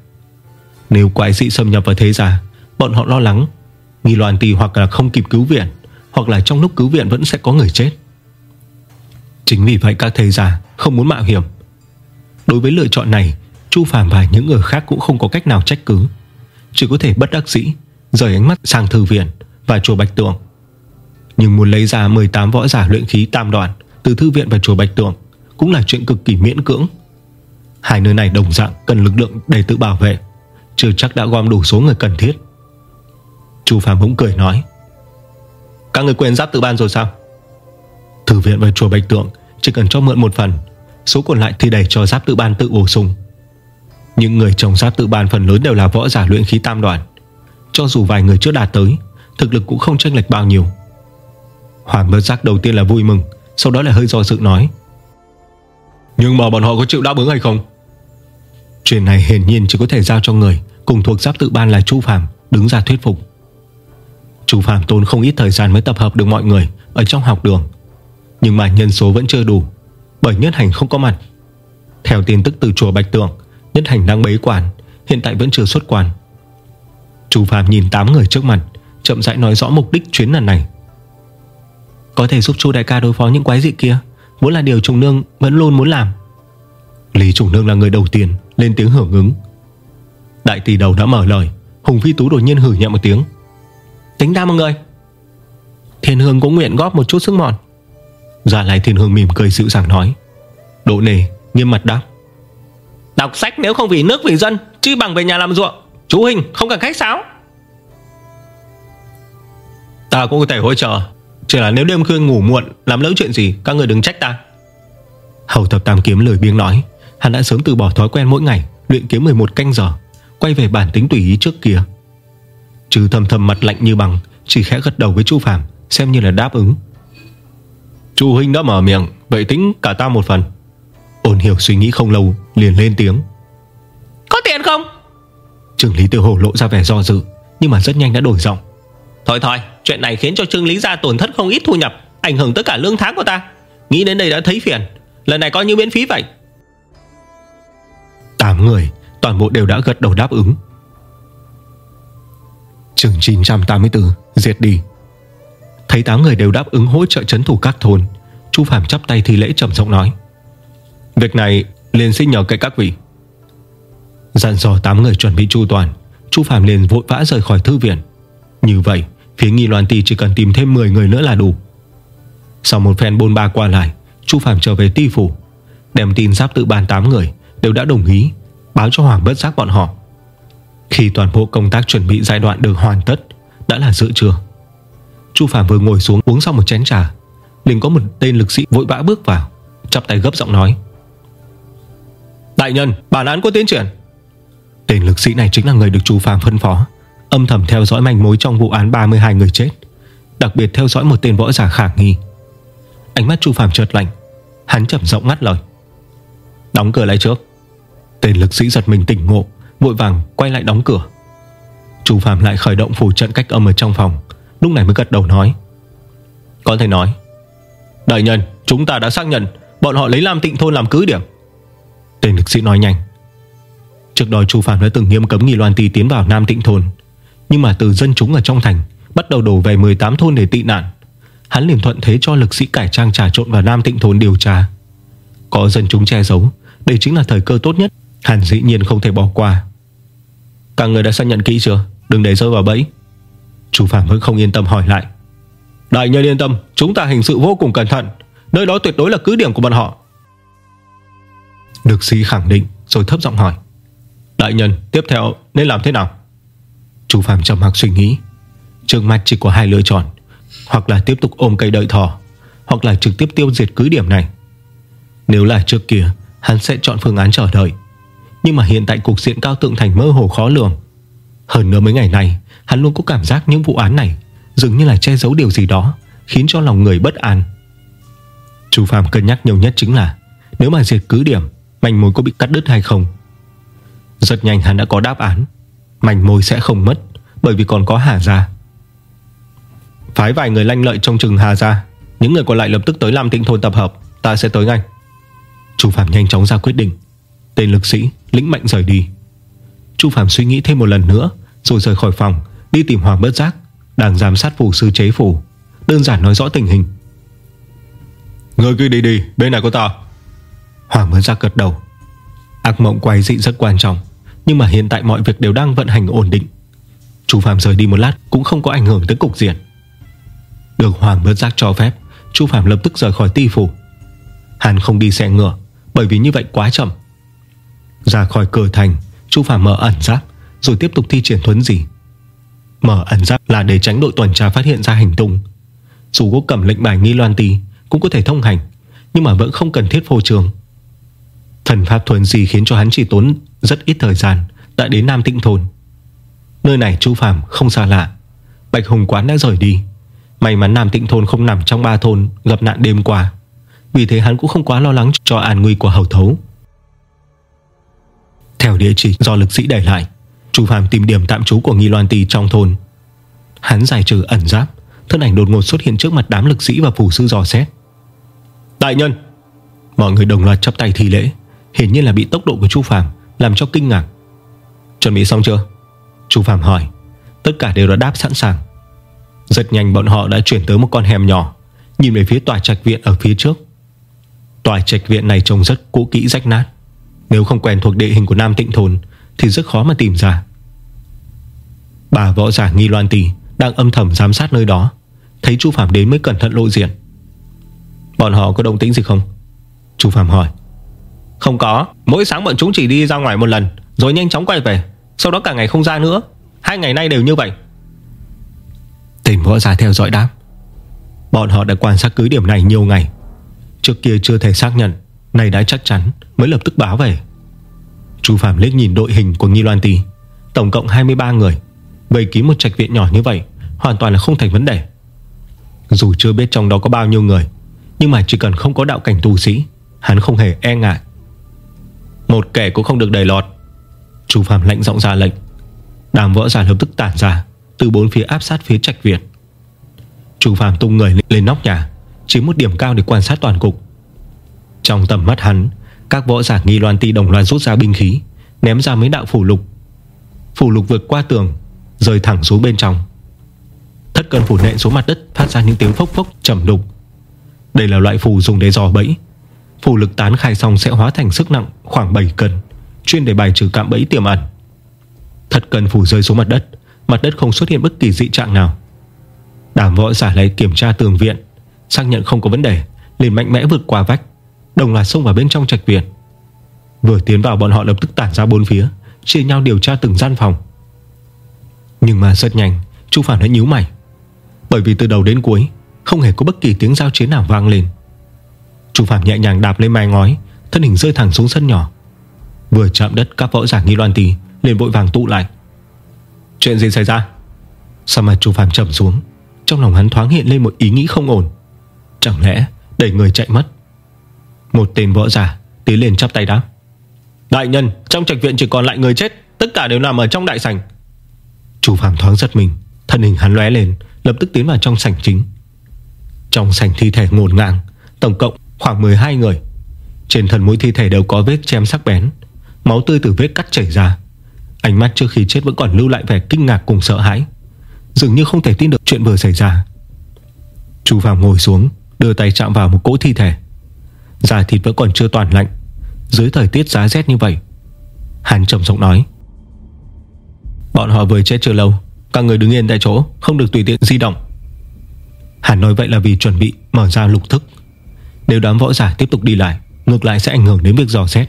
nếu quái dị xâm nhập vào thế giả Bọn họ lo lắng. Nghi loan tì hoặc là không kịp cứu viện, Hoặc là trong lúc cứu viện vẫn sẽ có người chết. Chính vì vậy các thầy giả Không muốn mạo hiểm. Đối với lựa chọn này, Chu Phạm và những người khác cũng không có cách nào trách cứ. Chỉ có thể bất đắc dĩ, Rời ánh mắt sang thư viện Và chùa Bạch tượng. nhưng muốn lấy ra 18 võ giả luyện khí tam đoạn Từ thư viện và chùa Bạch Tượng Cũng là chuyện cực kỳ miễn cưỡng. Hai nơi này đồng dạng cần lực lượng để tự bảo vệ. Chưa chắc đã gom đủ số người cần thiết. Chu Phạm bỗng cười nói, Các người quên giáp tự ban rồi sao? Thư viện và chùa Bạch Tượng Chỉ cần cho mượn một phần, Số còn lại thì đẩy cho giáp tự ban tự bổ sung. Những người trong giáp tự ban phần lớn đều là võ giả luyện khí tam đoàn. Cho dù vài người chưa đạt tới, Thực lực cũng không chênh lệch bao nhiêu. Hoàng bất giác đầu tiên là vui mừng, Sau đó là hơi do dự nói, Nhưng mà bọn họ có chịu đáp ứng hay không? Chuyện này hiển nhiên chỉ có thể giao cho người Cùng thuộc giáp tự ban là Chu Phạm Đứng ra thuyết phục. Chu Phạm tốn không ít thời gian mới tập hợp được mọi người Ở trong học đường, Nhưng mà nhân số vẫn chưa đủ, Bởi Nhất Hành không có mặt. Theo tin tức từ chùa Bạch tượng, Nhất Hành đang bế quản Hiện tại vẫn chưa xuất quan. Chu Phạm nhìn 8 người trước mặt, Chậm rãi nói rõ mục đích chuyến lần này. Có thể giúp chu đại ca đối phó những quái dị kia, Vốn là điều trùng nương vẫn luôn muốn làm. Lý chủ nương là người đầu tiên Lên tiếng hưởng ứng. Đại tỷ đầu đã mở lời, Hùng Phi Tú đột nhiên hử nhẹ một tiếng. Tính ra mọi người, Thiên Hương cũng nguyện góp một chút sức mòn Già lại Thiên Hương mỉm cười dịu dàng nói. Độ nề nghiêm mặt đáp. Đọc sách nếu không vì nước vì dân, Chứ bằng về nhà làm ruộng. Chú Hình không cần khách sáo. Ta cũng có thể hỗ trợ, chỉ là nếu đêm khuya ngủ muộn, Làm lỡ chuyện gì, các người đừng trách ta. Hầu thập tam kiếm lời biếng nói. Hắn đã sớm từ bỏ thói quen mỗi ngày Luyện kiếm 11 canh giờ Quay về bản tính tùy ý trước kia. Chứ thầm thầm mặt lạnh như bằng Chỉ khẽ gật đầu với chu Phạm Xem như là đáp ứng. Chu huynh đã mở miệng Vậy tính cả ta một phần. Ôn hiểu suy nghĩ không lâu liền lên tiếng. Có tiền không? Trưởng lý tiêu hồ lộ ra vẻ do dự Nhưng mà rất nhanh đã đổi giọng. Thôi thôi Chuyện này khiến cho Trương Lý Gia tổn thất không ít thu nhập Ảnh hưởng tới cả lương tháng của ta. Nghĩ đến đây đã thấy phiền. Lần này coi như miễn phí vậy Tám người, Toàn bộ đều đã gật đầu đáp ứng. Trường 984 Diệt đi. Thấy 8 người đều đáp ứng hỗ trợ chấn thủ các thôn, Chu Phạm chắp tay thi lễ trầm giọng nói. Việc này, liền xin nhờ cậy các vị. Dặn dò 8 người chuẩn bị chu toàn, Chu Phạm liền vội vã rời khỏi thư viện. Như vậy, Phía nghi loan ti chỉ cần tìm thêm 10 người nữa là đủ. Sau một phen bôn ba qua lại, Chu Phạm trở về ti phủ, Đem tin giáp tự bàn 8 người Đều đã đồng ý Báo cho Hoàng bất giác bọn họ. Khi toàn bộ công tác chuẩn bị giai đoạn được hoàn tất Đã là giữa trưa. Chu Phạm vừa ngồi xuống uống xong một chén trà liền có một tên lực sĩ vội vã bước vào Chắp tay gấp giọng nói. Đại nhân bản án có tiến triển. Tên lực sĩ này chính là người được Chu Phạm phân phó Âm thầm theo dõi manh mối trong vụ án 32 người chết Đặc biệt theo dõi một tên võ giả khả nghi. Ánh mắt Chu Phạm chợt lạnh Hắn chậm rộng ngắt lời. Đóng cửa lại trước Tên lực sĩ giật mình tỉnh ngộ, Vội vàng quay lại đóng cửa. Chu Phạm lại khởi động phủ trận cách âm ở trong phòng, Lúc này mới gật đầu nói, Có thể nói, Đại nhân, chúng ta đã xác nhận, Bọn họ lấy Lam Tịnh Thôn làm cứ điểm. Tên lực sĩ nói nhanh, Trước đó Chu Phạm đã từng nghiêm cấm Nghi Loan Ti tiến vào Nam Tịnh Thôn, nhưng mà từ dân chúng ở trong thành, Bắt đầu đổ về 18 thôn để tị nạn. Hắn liền thuận thế cho lực sĩ cải trang trà trộn vào Nam Tịnh Thôn điều tra. Có dân chúng che giấu, Đây chính là thời cơ tốt nhất Hắn dĩ nhiên không thể bỏ qua. Cả người đã xác nhận kỹ chưa? Đừng để rơi vào bẫy. Chú Phạm vẫn không yên tâm hỏi lại. Đại nhân yên tâm, Chúng ta hình sự vô cùng cẩn thận. Nơi đó tuyệt đối là cứ điểm của bọn họ. Được sĩ khẳng định, Rồi thấp giọng hỏi. Đại nhân, tiếp theo nên làm thế nào? Chú Phạm trầm mặc suy nghĩ. Trước mắt chỉ có hai lựa chọn, Hoặc là tiếp tục ôm cây đợi thỏ, Hoặc là trực tiếp tiêu diệt cứ điểm này. Nếu là trước kia, Hắn sẽ chọn phương án chờ đợi. Nhưng mà hiện tại cục diện cao tượng thành mơ hồ khó lường. Hơn nữa mấy ngày này Hắn luôn có cảm giác những vụ án này Dường như là che giấu điều gì đó, Khiến cho lòng người bất an. Chú Phạm cân nhắc nhiều nhất chính là, Nếu mà diệt cứ điểm, Manh mối có bị cắt đứt hay không? Rất nhanh hắn đã có đáp án. Manh mối sẽ không mất, Bởi vì còn có Hà Gia. Phái vài người lanh lợi trong chừng Hà Gia. Những người còn lại lập tức tới Lam Tịnh Thôn tập hợp. Ta sẽ tới ngay. Chú Phạm nhanh chóng ra quyết định. Tên lực sĩ lĩnh mệnh rời đi. Chu Phạm suy nghĩ thêm một lần nữa Rồi rời khỏi phòng Đi tìm Hoàng Bất Giác Đang giám sát phủ sư chế phủ Đơn giản nói rõ tình hình. Người cứ đi đi bên này có ta. Hoàng Bất Giác gật đầu. Ác mộng quay dị rất quan trọng Nhưng mà hiện tại mọi việc đều đang vận hành ổn định. Chu Phạm rời đi một lát Cũng không có ảnh hưởng tới cục diện. Được Hoàng Bất Giác cho phép Chu Phạm lập tức rời khỏi ti phủ. Hắn không đi xe ngựa Bởi vì như vậy quá chậm ra khỏi cửa thành, Chu Phạm mở ẩn giáp, Rồi tiếp tục thi triển thuấn gì. Mở ẩn giáp là để tránh đội tuần tra phát hiện ra hành tung. Dù có cầm lệnh bài nghi loan tì Cũng có thể thông hành, Nhưng mà vẫn không cần thiết phô trường Thần pháp thuần gì khiến cho hắn chỉ tốn Rất ít thời gian, Đã đến Nam Tịnh Thôn. Nơi này Chu Phạm không xa lạ. Bạch Hùng Quán đã rời đi. May mắn Nam Tịnh Thôn không nằm trong ba thôn Gặp nạn đêm qua. Vì thế hắn cũng không quá lo lắng cho an nguy của hầu thấu. Theo địa chỉ do lực sĩ để lại. Chu Phạm tìm điểm tạm trú của Nghi Loan Tì trong thôn. Hắn giải trừ ẩn giáp, Thân ảnh đột ngột xuất hiện trước mặt đám lực sĩ và phủ sư dò xét. Đại nhân! Mọi người đồng loạt chắp tay thi lễ, Hiển nhiên là bị tốc độ của Chu Phạm Làm cho kinh ngạc. Chuẩn bị xong chưa? Chu Phạm hỏi. Tất cả đều đã đáp sẵn sàng. Rất nhanh bọn họ đã chuyển tới một con hẻm nhỏ, Nhìn về phía tòa trạch viện ở phía trước. Tòa trạch viện này trông rất cũ kỹ rách nát. Nếu không quen thuộc địa hình của Nam Tịnh Thôn, Thì rất khó mà tìm ra. Bà võ giả Nghi Loan Tì Đang âm thầm giám sát nơi đó, Thấy Chu Phạm đến mới cẩn thận lộ diện. Bọn họ có động tĩnh gì không? Chu Phạm hỏi. Không có. Mỗi sáng bọn chúng chỉ đi ra ngoài một lần, Rồi nhanh chóng quay về. Sau đó cả ngày không ra nữa. Hai ngày nay đều như vậy. Tỉnh võ giả theo dõi đáp. Bọn họ đã quan sát cứ điểm này nhiều ngày. Trước kia chưa thể xác nhận. Này đã chắc chắn, mới lập tức báo về. Chú Phạm liếc nhìn đội hình của Nghi Loan Tì Tổng cộng 23 người. Vây kín một trạch viện nhỏ như vậy, Hoàn toàn là không thành vấn đề. Dù chưa biết trong đó có bao nhiêu người, Nhưng mà chỉ cần không có đạo cảnh tu sĩ, Hắn không hề e ngại. Một kẻ cũng không được đầy lọt. Chú Phạm lệnh giọng ra lệnh. Đàm võ giả lập tức tản ra, Từ bốn phía áp sát phía trạch viện. Chú Phạm tung người lên nóc nhà, Chiếm một điểm cao để quan sát toàn cục. Trong tầm mắt hắn, Các võ giả nghi loan ti đồng loan rút ra binh khí, Ném ra mấy đạo phủ lục. Phủ lục vượt qua tường, Rơi thẳng xuống bên trong. Thất cân phủ nện xuống mặt đất, Phát ra những tiếng phốc phốc, trầm đục. Đây là loại phù dùng để dò bẫy. Phù lực tán khai xong sẽ hóa thành sức nặng Khoảng 7 cân, Chuyên để bài trừ cạm bẫy tiềm ẩn. Thất cân phủ rơi xuống mặt đất Mặt đất không xuất hiện bất kỳ dị trạng nào. Đảm võ giả lấy kiểm tra tường viện, Xác nhận không có vấn đề, liền mạnh mẽ vượt qua vách. Đồng loạt xông vào bên trong trạch viện Vừa tiến vào, bọn họ lập tức tản ra bốn phía, Chia nhau điều tra từng gian phòng. Nhưng mà rất nhanh, Chu Phản đã nhíu mày, Bởi vì từ đầu đến cuối, Không hề có bất kỳ tiếng giao chiến nào vang lên. Chu Phạm nhẹ nhàng đạp lên mái ngói, Thân hình rơi thẳng xuống sân nhỏ. Vừa chạm đất, các võ giả nghi loan tì liền vội vàng tụ lại. Chuyện gì xảy ra? Sao mà Chu Phạm chậm xuống, Trong lòng hắn thoáng hiện lên một ý nghĩ không ổn. Chẳng lẽ đẩy người chạy mất? Một tên võ giả Tiến lên chắp tay đáp. Đại nhân, trong trạch viện chỉ còn lại người chết, Tất cả đều nằm ở trong đại sảnh. Chu Phạm thoáng giật mình, Thân hình hắn lóe lên, Lập tức tiến vào trong sảnh chính. Trong sảnh thi thể ngổn ngang, Tổng cộng khoảng 12 người. Trên thân mỗi thi thể đều có vết chém sắc bén, Máu tươi từ vết cắt chảy ra. Ánh mắt trước khi chết vẫn còn lưu lại vẻ kinh ngạc cùng sợ hãi. Dường như không thể tin được chuyện vừa xảy ra. Chu Phạm ngồi xuống, Đưa tay chạm vào một cỗ thi thể. Da thịt vẫn còn chưa toàn lạnh. Dưới thời tiết giá rét như vậy Hắn trầm giọng nói. Bọn họ vừa chết chưa lâu, Các người đứng yên tại chỗ, Không được tùy tiện di động. Hắn nói vậy là vì chuẩn bị mở ra lục thức. Nếu đám võ giả tiếp tục đi lại, Ngược lại sẽ ảnh hưởng đến việc dò xét.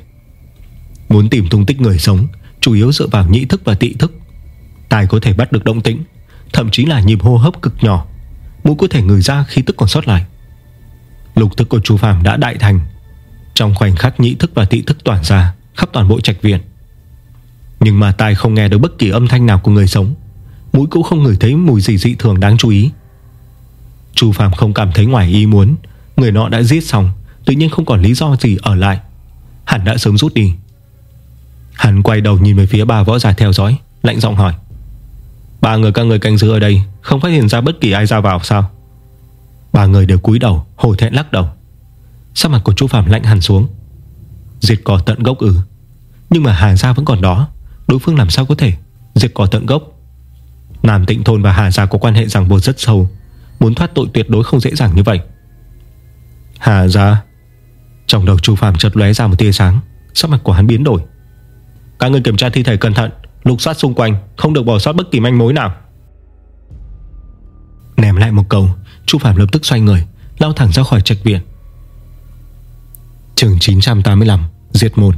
Muốn tìm tung tích người sống, Chủ yếu dựa vào nhị thức và tị thức. Tài có thể bắt được động tĩnh, Thậm chí là nhịp hô hấp cực nhỏ. Mũi có thể ngửi ra khí tức còn sót lại. Lục thức của chú Phạm đã đại thành. Trong khoảnh khắc nhị thức và tị thức tỏa ra, Khắp toàn bộ trạch viện. Nhưng mà tai không nghe được bất kỳ âm thanh nào của người sống. Mũi cũng không ngửi thấy mùi gì dị thường đáng chú ý. Chu Phạm không cảm thấy ngoài ý muốn, Người nọ đã giết xong, Tự nhiên không còn lý do gì ở lại. Hắn đã sớm rút đi. Hắn quay đầu nhìn về phía ba võ giả theo dõi, Lạnh giọng hỏi. Ba người các người canh giữ ở đây, Không phát hiện ra bất kỳ ai ra vào sao? Ba người đều cúi đầu Hồi thẹn lắc đầu. Sắc mặt của chú Phạm lạnh hẳn xuống. Diệt cỏ tận gốc ư? Nhưng mà Hà Gia vẫn còn đó. Đối phương làm sao có thể Diệt cỏ tận gốc? Nam Tịnh Thôn và Hà Gia có quan hệ ràng buộc rất sâu. Muốn thoát tội tuyệt đối không dễ dàng như vậy. Hà Gia. Trong đầu chú Phạm chợt lóe ra một tia sáng. Sắc mặt của hắn biến đổi. Các người kiểm tra thi thể cẩn thận, Lục soát xung quanh, Không được bỏ sót bất kỳ manh mối nào. Ném lại một câu Chu Phạm lập tức xoay người, Lao thẳng ra khỏi trạch viện Trường 985 Diệt môn.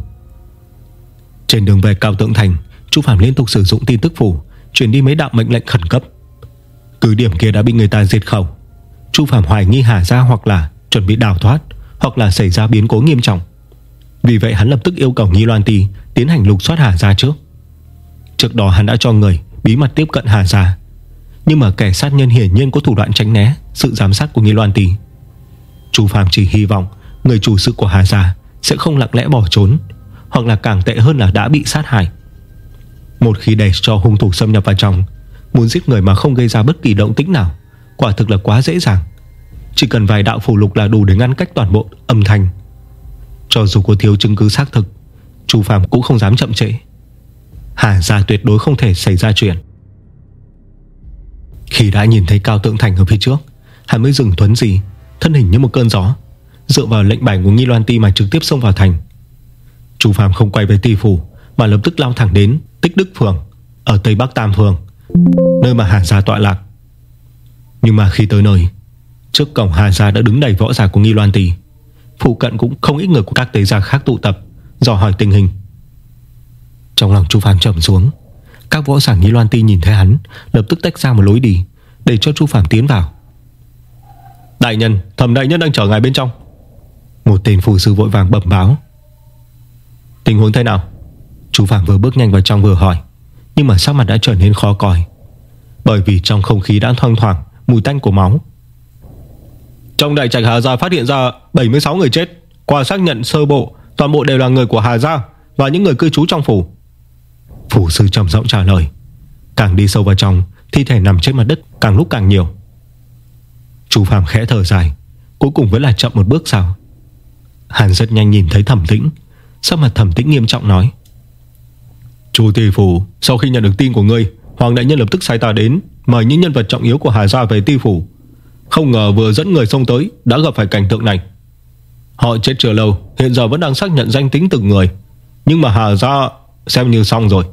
Trên đường về Cao Tượng Thành, Chu Phạm liên tục sử dụng tin tức phủ Chuyển đi mấy đạo mệnh lệnh khẩn cấp. Cứ điểm kia đã bị người ta diệt khẩu. Chu Phạm hoài nghi Hà ra hoặc là Chuẩn bị đào thoát, Hoặc là xảy ra biến cố nghiêm trọng. Vì vậy hắn lập tức yêu cầu Nghi Loan Ti Tiến hành lục soát Hà ra trước. Trước đó hắn đã cho người bí mật tiếp cận Hà Gia nhưng mà kẻ sát nhân hiển nhiên có thủ đoạn tránh né, Sự giám sát của Nghi Loan Tì Chú Phạm chỉ hy vọng Người chủ sự của Hà già Sẽ không lặng lẽ bỏ trốn, Hoặc là càng tệ hơn là đã bị sát hại. Một khi để cho hung thủ xâm nhập vào trong, Muốn giết người mà không gây ra bất kỳ động tĩnh nào, Quả thực là quá dễ dàng. Chỉ cần vài đạo phù lục là đủ để ngăn cách toàn bộ âm thanh. Cho dù có thiếu chứng cứ xác thực Chú Phạm cũng không dám chậm trễ. Hà già tuyệt đối không thể xảy ra chuyện. Khi đã nhìn thấy Cao Tượng Thành ở phía trước, Hắn mới dừng thuấn gì Thân hình như một cơn gió, Dựa vào lệnh bài của Nghi Loan Ti mà trực tiếp xông vào thành. Chú Phạm không quay về ti phủ, Mà lập tức lao thẳng đến Tích Đức Phường Ở Tây Bắc Tam Phường Nơi mà Hà Gia tọa lạc. Nhưng mà khi tới nơi, Trước cổng Hà Gia đã đứng đầy võ giả của Nghi Loan Tì Phụ cận cũng không ít người của các tế gia khác tụ tập, Dò hỏi tình hình. Trong lòng Chu Phạm trầm xuống các võ giả Nghi Loan Ti nhìn thấy hắn Lập tức tách ra một lối đi Để cho Chu Phàm tiến vào. Đại nhân, thẩm đại nhân đang chờ ngài bên trong. Một tên phù sư vội vàng bẩm báo. Tình huống thế nào? Chu Phàm vừa bước nhanh vào trong vừa hỏi Nhưng mà sắc mặt đã trở nên khó coi Bởi vì trong không khí đã thoang thoảng Mùi tanh của máu. Trong đại trạch Hà Gia phát hiện ra 76 người chết Qua xác nhận sơ bộ Toàn bộ đều là người của Hà Gia Và những người cư trú trong phủ. Phủ sư trầm giọng trả lời. Càng đi sâu vào trong, Thi thể nằm trên mặt đất càng lúc càng nhiều. Chú Phạm khẽ thở dài, Cuối cùng vẫn là chậm một bước sao Hàn rất nhanh nhìn thấy thẩm tĩnh sau mặt thẩm tĩnh nghiêm trọng nói. Chú tỷ phủ, Sau khi nhận được tin của ngươi, Hoàng đại nhân lập tức sai ta đến, Mời những nhân vật trọng yếu của Hà Gia về ti phủ. Không ngờ vừa dẫn người xông tới, Đã gặp phải cảnh tượng này. Họ chết chưa lâu, Hiện giờ vẫn đang xác nhận danh tính từng người. Nhưng mà Hà Gia xem như xong rồi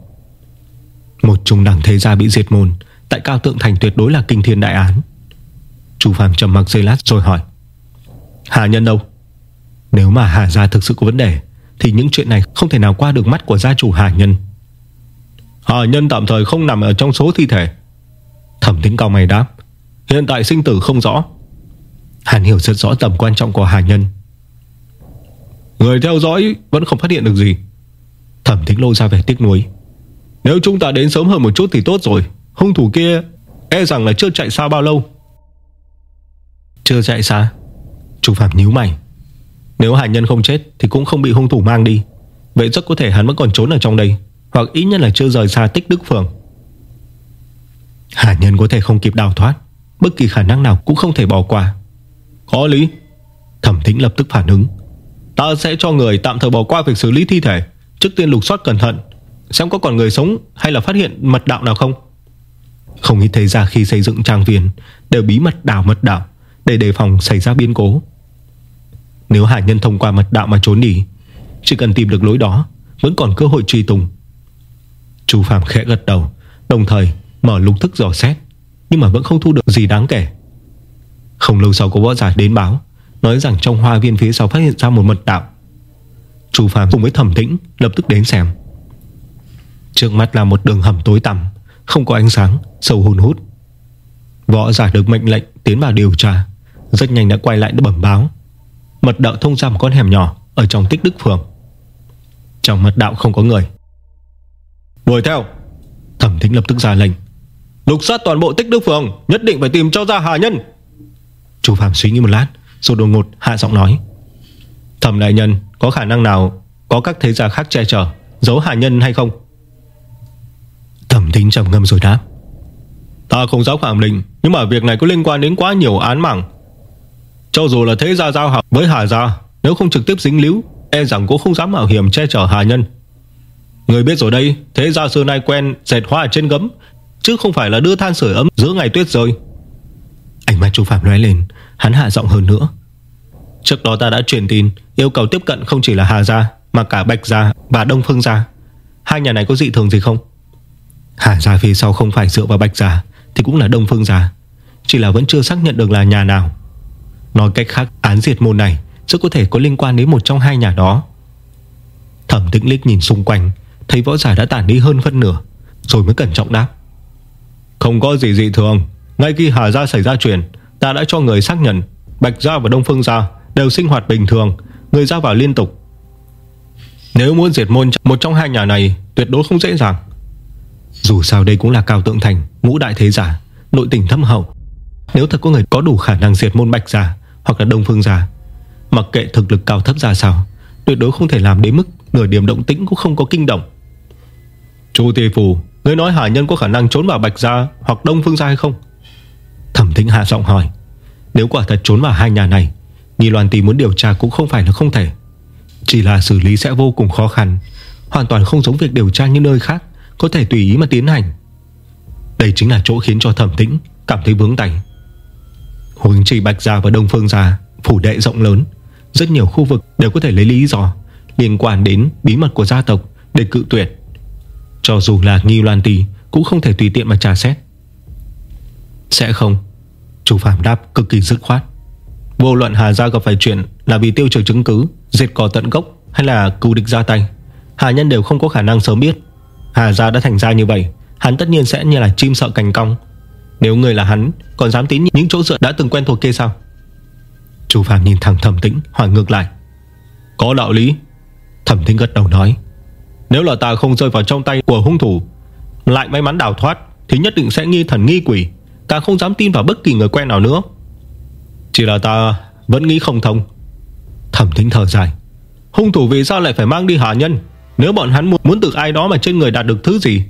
một trung đẳng thế gia bị diệt môn, Tại cao tượng thành tuyệt đối là kinh thiên đại án. Chu Phạm trầm mặc giây lát rồi hỏi, Hà nhân đâu Nếu mà Hà gia thực sự có vấn đề, Thì những chuyện này không thể nào qua được mắt của gia chủ Hà nhân. Hà nhân tạm thời không nằm ở trong số thi thể. Thẩm tính cao mày đáp, Hiện tại sinh tử không rõ. Hàn hiểu rất rõ tầm quan trọng của Hà nhân. Người theo dõi Vẫn không phát hiện được gì. Thẩm tính lôi ra vẻ tiếc nuối nếu chúng ta đến sớm hơn một chút thì tốt rồi. Hung thủ kia E rằng là chưa chạy xa bao lâu. Chưa chạy xa? Trung Phạm nhíu mày. Nếu hải nhân không chết thì cũng không bị hung thủ mang đi. Vậy rất có thể hắn vẫn còn trốn ở trong đây Hoặc ít nhất là chưa rời xa tích Đức Phường. Hải nhân có thể không kịp đào thoát Bất kỳ khả năng nào cũng không thể bỏ qua. Có lý. Thẩm tĩnh lập tức phản ứng. Ta sẽ cho người tạm thời bỏ qua việc xử lý thi thể Trước tiên lục soát cẩn thận Xem có còn người sống hay là phát hiện mật đạo nào không? Không nghĩ thấy ra khi xây dựng trang viên Đều bí mật đảo mật đạo Để đề phòng xảy ra biến cố. Nếu hải Nhân thông qua mật đạo mà trốn đi, Chỉ cần tìm được lối đó, Vẫn còn cơ hội truy tung. Chú Phạm khẽ gật đầu, Đồng thời mở lục thức dò xét, Nhưng mà vẫn không thu được gì đáng kể. Không lâu sau có võ giả đến báo, Nói rằng trong hoa viên phía sau phát hiện ra một mật đạo. Chú Phạm cùng với thẩm tĩnh Lập tức đến xem. Trước mắt là một đường hầm tối tăm Không có ánh sáng, sâu hùn hút. Võ giả được mệnh lệnh tiến vào điều tra Rất nhanh đã quay lại để bẩm báo. Mật đạo thông ra một con hẻm nhỏ Ở trong tích đức phường. Trong mật đạo không có người. Đuổi theo. Thẩm thính lập tức ra lệnh. Lục soát toàn bộ tích đức phường Nhất định phải tìm cho ra hà nhân. Chu Phạm suy nghĩ một lát Rồi đột ngột hạ giọng nói. Thẩm đại nhân có khả năng nào Có các thế gia khác che chở Giấu hà nhân hay không Thẩm thính trầm ngâm rồi đáp. Ta không dám khẳng định Nhưng mà việc này có liên quan đến quá nhiều án mạng. Cho dù là thế gia giao học với Hà Gia Nếu không trực tiếp dính líu E rằng cũng không dám mạo hiểm che chở Hà Nhân. Người biết rồi đây Thế gia xưa nay quen dệt hoa trên gấm Chứ không phải là đưa than sưởi ấm giữa ngày tuyết rơi. Ánh mắt chú Phạm nói lên Hắn hạ giọng hơn nữa. Trước đó ta đã truyền tin Yêu cầu tiếp cận không chỉ là Hà Gia Mà cả Bạch Gia và Đông Phương Gia. Hai nhà này có dị thường gì không Hà Gia phía sau không phải dựa vào Bạch Gia Thì cũng là Đông Phương Gia, Chỉ là vẫn chưa xác nhận được là nhà nào. Nói cách khác, án diệt môn này Rất có thể có liên quan đến một trong hai nhà đó. Thẩm tĩnh lích nhìn xung quanh, Thấy võ giả đã tản đi hơn phân nửa, Rồi mới cẩn trọng đáp. Không có gì dị thường, Ngay khi Hà Gia xảy ra chuyện, Ta đã cho người xác nhận Bạch Gia và Đông Phương Gia đều sinh hoạt bình thường, Người ra vào liên tục. Nếu muốn diệt môn một trong hai nhà này, Tuyệt đối không dễ dàng. Dù sao đây cũng là cao tượng thành, Ngũ đại thế giả, Nội tình thâm hậu. Nếu thật có người có đủ khả năng diệt môn Bạch Gia Hoặc là Đông Phương Gia, Mặc kệ thực lực cao thấp ra sao, Tuyệt đối không thể làm đến mức Nửa điểm động tĩnh cũng không có kinh động. Chu tề Phù, Ngươi nói hạ Nhân có khả năng trốn vào Bạch Gia Hoặc Đông Phương Gia hay không? Thẩm Thính hạ giọng hỏi. Nếu quả thật trốn vào hai nhà này Nhi Loan Tì muốn điều tra cũng không phải là không thể. Chỉ là xử lý sẽ vô cùng khó khăn, Hoàn toàn không giống việc điều tra như nơi khác. Có thể tùy ý mà tiến hành. Đây chính là chỗ khiến cho thẩm tĩnh Cảm thấy vướng tay. Huống chỉ Bạch Gia và Đông Phương Gia, Phủ đệ rộng lớn, Rất nhiều khu vực đều có thể lấy lý do Liên quan đến bí mật của gia tộc Để cự tuyệt. Cho dù là Nghi Loan Tì Cũng không thể tùy tiện mà trả xét. Sẽ không, Chủ Phạm đáp cực kỳ dứt khoát. Vô luận Hà Gia gặp phải chuyện Là vì tiêu trừ chứng cứ Diệt cỏ tận gốc Hay là cù địch ra tay Hà Nhân đều không có khả năng sớm biết. Hà Gia đã thành ra như vậy, Hắn tất nhiên sẽ như là chim sợ cành cong. Nếu người là hắn, Còn dám tín những chỗ dựa đã từng quen thuộc kia sao? Chú Phạm nhìn thẳng thẩm tĩnh, Hỏi ngược lại. Có đạo lý. Thẩm tĩnh gật đầu nói, Nếu là ta không rơi vào trong tay của hung thủ, Lại may mắn đào thoát, Thì nhất định sẽ nghi thần nghi quỷ. Càng không dám tin vào bất kỳ người quen nào nữa. Chỉ là ta vẫn nghĩ không thông. Thẩm tĩnh thở dài, Hung thủ vì sao lại phải mang đi hạ nhân? Nếu bọn hắn muốn từ ai đó mà trên người đạt được thứ gì,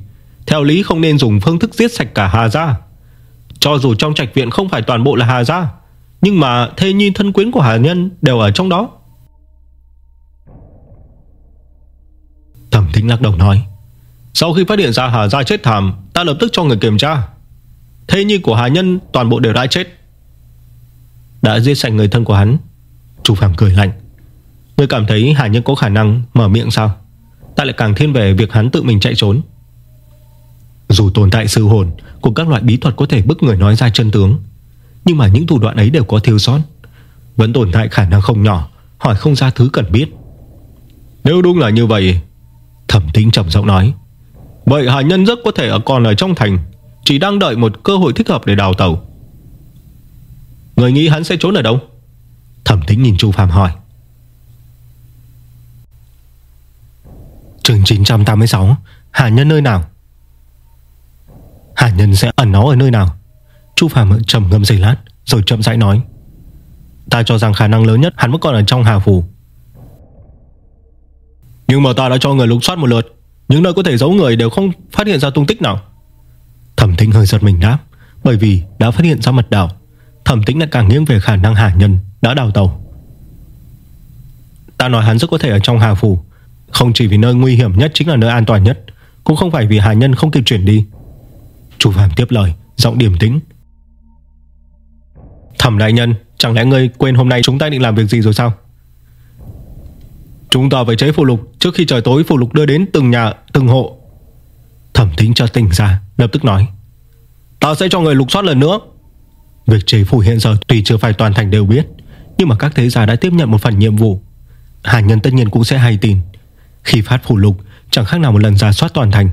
Theo lý không nên dùng phương thức giết sạch cả Hà Gia. Cho dù trong trạch viện không phải toàn bộ là Hà Gia, Nhưng mà thê nhi thân quyến của Hà Nhân Đều ở trong đó. Thẩm thính lắc đầu nói, Sau khi phát hiện ra Hà Gia chết thảm, Ta lập tức cho người kiểm tra. Thê nhi của Hà Nhân toàn bộ đều đã chết. Đã giết sạch người thân của hắn Chủ Phạm cười lạnh, Ngươi cảm thấy Hà Nhân có khả năng mở miệng sao? Ta lại càng thiên về việc hắn tự mình chạy trốn. Dù tồn tại sư hồn Của các loại bí thuật có thể bức người nói ra chân tướng, Nhưng mà những thủ đoạn ấy đều có thiếu sót. Vẫn tồn tại khả năng không nhỏ, Hỏi không ra thứ cần biết. Nếu đúng là như vậy, Thẩm tính trầm giọng nói, Vậy hạ Nhân rất có thể ở còn ở trong thành, Chỉ đang đợi một cơ hội thích hợp để đào tàu Người nghĩ hắn sẽ trốn ở đâu? Thẩm tính nhìn Chu Phạm hỏi. Chương 986 Hà Nhân nơi nào? Hà Nhân sẽ ẩn nó ở nơi nào? Chu Phạm trầm ngâm giây lát, Rồi chậm rãi nói, Ta cho rằng khả năng lớn nhất hắn vẫn còn ở trong Hà Phủ. Nhưng mà ta đã cho người lục soát một lượt, Những nơi có thể giấu người đều không phát hiện ra tung tích nào. Thẩm Tĩnh hơi giật mình đáp, Bởi vì đã phát hiện ra mật đảo Thẩm Tĩnh lại càng nghiêng về khả năng Hà Nhân Đã đào tàu Ta nói hắn rất có thể ở trong Hà Phủ không chỉ vì nơi nguy hiểm nhất chính là nơi an toàn nhất, Cũng không phải vì Hà Nhân không kịp chuyển đi. Chủ Phạm tiếp lời, Giọng điểm tĩnh. Thẩm đại nhân, Chẳng lẽ ngươi quên hôm nay chúng ta định làm việc gì rồi sao? Chúng ta phải chế phụ lục Trước khi trời tối phụ lục đưa đến từng nhà, Từng hộ. Thẩm tính cho tỉnh ra, Lập tức nói. Ta sẽ cho người lục soát lần nữa. Việc chế phủ hiện giờ tuy chưa phải toàn thành đều biết, Nhưng mà các thế gia đã tiếp nhận một phần nhiệm vụ. Hà nhân tất nhiên cũng sẽ hay tin. Khi phát phủ lục, Chẳng khác nào một lần giả soát toàn thành.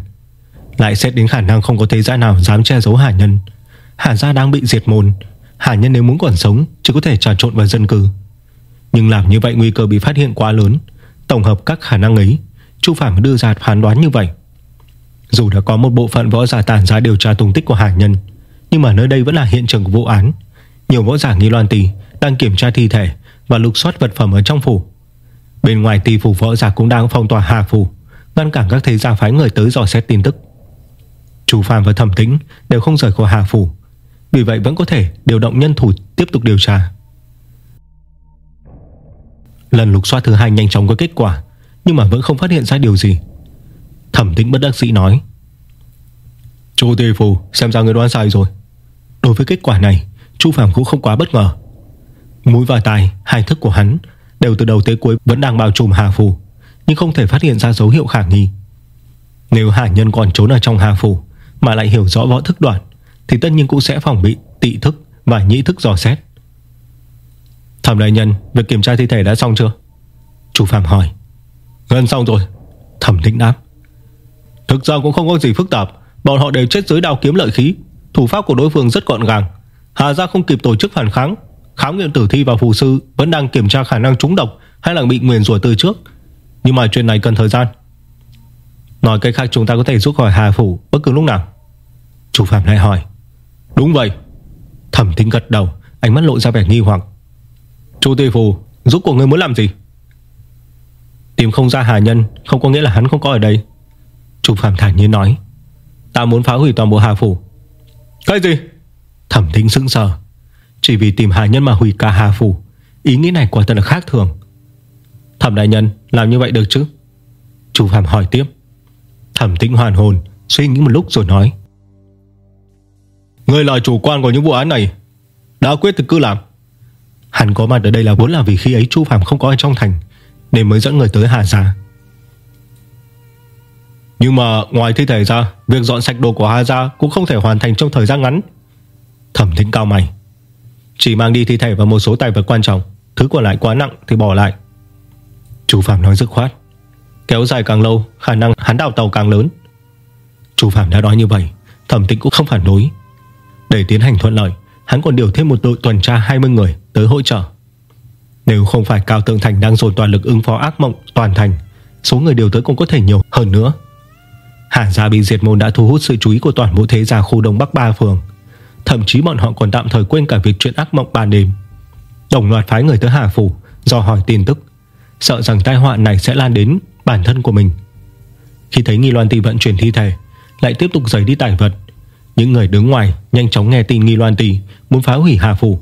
Lại xét đến khả năng không có thế gia nào Dám che giấu Hà nhân. Hà gia đang bị diệt môn Hà nhân nếu muốn còn sống Chỉ có thể trà trộn vào dân cư. Nhưng làm như vậy nguy cơ bị phát hiện quá lớn, Tổng hợp các khả năng ấy, Chu Phạm đưa ra phán đoán như vậy. Dù đã có một bộ phận võ giả tản ra điều tra tung tích của Hà nhân, Nhưng mà nơi đây vẫn là hiện trường của vụ án. Nhiều võ giả nghi loan tì Đang kiểm tra thi thể Và lục soát vật phẩm ở trong phủ. Bên ngoài ti phủ võ giả cũng đang phong tỏa Hà phủ, Ngăn cản các thế gia phái người tới dò xét tin tức. Chủ Phạm và Thẩm Tĩnh Đều không rời khỏi Hà phủ, Vì vậy vẫn có thể điều động nhân thủ tiếp tục điều tra. Lần lục soát thứ hai nhanh chóng có kết quả, Nhưng mà vẫn không phát hiện ra điều gì. Thẩm tĩnh bất đắc sĩ nói, Chu tỷ phù xem ra người đoán sai rồi. Đối với kết quả này, Chu Phạm cũng không quá bất ngờ. Mũi và tài hai thức của hắn Đều từ đầu tới cuối vẫn đang bao trùm Hà phủ, Nhưng không thể phát hiện ra dấu hiệu khả nghi. Nếu Hà Nhân còn trốn ở trong Hà phủ Mà lại hiểu rõ võ thức đoạn, Thì tất nhiên cũng sẽ phòng bị tị thức Và nhĩ thức dò xét. Thẩm đại nhân, Việc kiểm tra thi thể đã xong chưa? Chủ Phạm hỏi. Gần xong rồi, Thẩm tĩnh đáp. Thực ra cũng không có gì phức tạp, Bọn họ đều chết dưới đao kiếm lợi khí, Thủ pháp của đối phương rất gọn gàng. Hà gia không kịp tổ chức phản kháng Khám nghiệm tử thi và phù sư Vẫn đang kiểm tra khả năng trúng độc Hay là bị nguyền rủa từ trước. Nhưng mà chuyện này cần thời gian. Nói cách khác, chúng ta có thể rút khỏi Hà Phủ Bất cứ lúc nào. Chủ Phạm lại hỏi. Đúng vậy. Thẩm tính gật đầu, Ánh mắt lộ ra vẻ nghi hoặc. Chu tỷ phù Giúp của người muốn làm gì? Tìm không ra Hà Nhân, Không có nghĩa là hắn không có ở đây. Chủ Phạm thản nhiên nói. Ta muốn phá hủy toàn bộ Hà Phủ. Cái gì? Thẩm tính sững sờ. Chỉ vì tìm hạ Nhân mà hủy cả Hà Phủ. Ý nghĩ này quả thật là khác thường. Thẩm đại nhân, làm như vậy được chứ? Chú Phạm hỏi tiếp. Thẩm tĩnh hoàn hồn, Suy nghĩ một lúc rồi nói. Người là chủ quan của những vụ án này. Đã quyết thì cứ làm. Hắn có mặt ở đây là vốn là vì khi ấy Chu Phạm không có ở trong thành, Nên mới dẫn người tới Hà Gia. Nhưng mà ngoài thi thể ra, Việc dọn sạch đồ của Hà Gia Cũng không thể hoàn thành trong thời gian ngắn. Thẩm thính cao mày. Chỉ mang đi thi thể và một số tài vật quan trọng. Thứ còn lại quá nặng thì bỏ lại. Chú Phạm nói dứt khoát. Kéo dài càng lâu, Khả năng hắn đào tàu càng lớn. Chú Phạm đã nói như vậy, Thẩm tĩnh cũng không phản đối. Để tiến hành thuận lợi, Hắn còn điều thêm một đội tuần tra 20 người tới hỗ trợ. Nếu không phải Cao Tượng Thành đang dồn toàn lực ứng phó ác mộng toàn thành, Số người điều tới cũng có thể nhiều hơn nữa. Hà Gia bị diệt môn đã thu hút sự chú ý của toàn bộ thế gia khu Đông Bắc Ba Phường. Thậm chí bọn họ còn tạm thời quên cả việc chuyện ác mộng ban đêm. Đồng loạt phái người tới Hà Phủ, Do hỏi tin tức. Sợ rằng tai họa này sẽ lan đến bản thân của mình. Khi thấy Nghi Loan Tì vận chuyển thi thể, Lại tiếp tục rời đi tài vật. Những người đứng ngoài nhanh chóng nghe tin Nghi Loan Tì Muốn phá hủy Hà Phủ.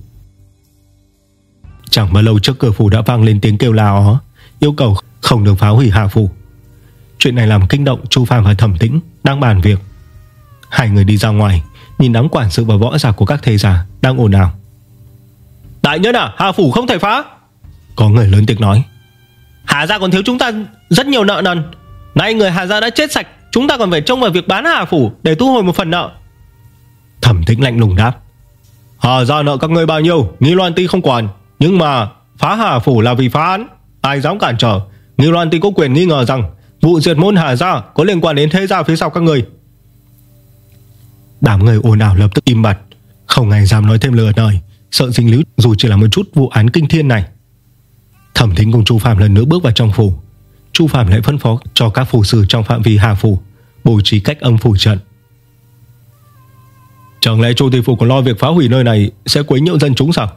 Chẳng bao lâu trước cửa phủ đã vang lên tiếng kêu la ó, Yêu cầu không được phá hủy Hà Phủ. Chuyện này làm kinh động Chu Phạm và Thẩm Tĩnh Đang bàn việc. Hai người đi ra ngoài. Nhìn đám quản sự và võ giả của các thầy giả Đang ồn ào. Đại nhân à Hà Phủ không thể phá. Có người lớn tiếng nói. Hà gia còn thiếu chúng ta rất nhiều nợ nần. Nay người Hà gia đã chết sạch Chúng ta còn phải trông vào việc bán Hà Phủ Để thu hồi một phần nợ. Thẩm tĩnh lạnh lùng đáp. Hà gia nợ các người bao nhiêu Nghi Loan Ti không quản. Nhưng mà phá Hà Phủ là vì phá án. Ai dám cản trở? Nghi Loan Ti có quyền nghi ngờ rằng Vụ diệt môn Hà gia có liên quan đến thế gia phía sau các người Đám người ồn ào lập tức im bặt. Không ai dám nói thêm lời nơi. Sợ dính líu dù chỉ là một chút vụ án kinh thiên này. Thẩm thính cùng Chu Phạm lần nữa bước vào trong phủ. Chu Phạm lại phân phó cho các phù sư Trong phạm vi Hà Phủ Bố trí cách âm phủ trận. Chẳng lẽ Chu Thị Phủ còn lo việc phá hủy nơi này Sẽ quấy nhiễu dân chúng sao?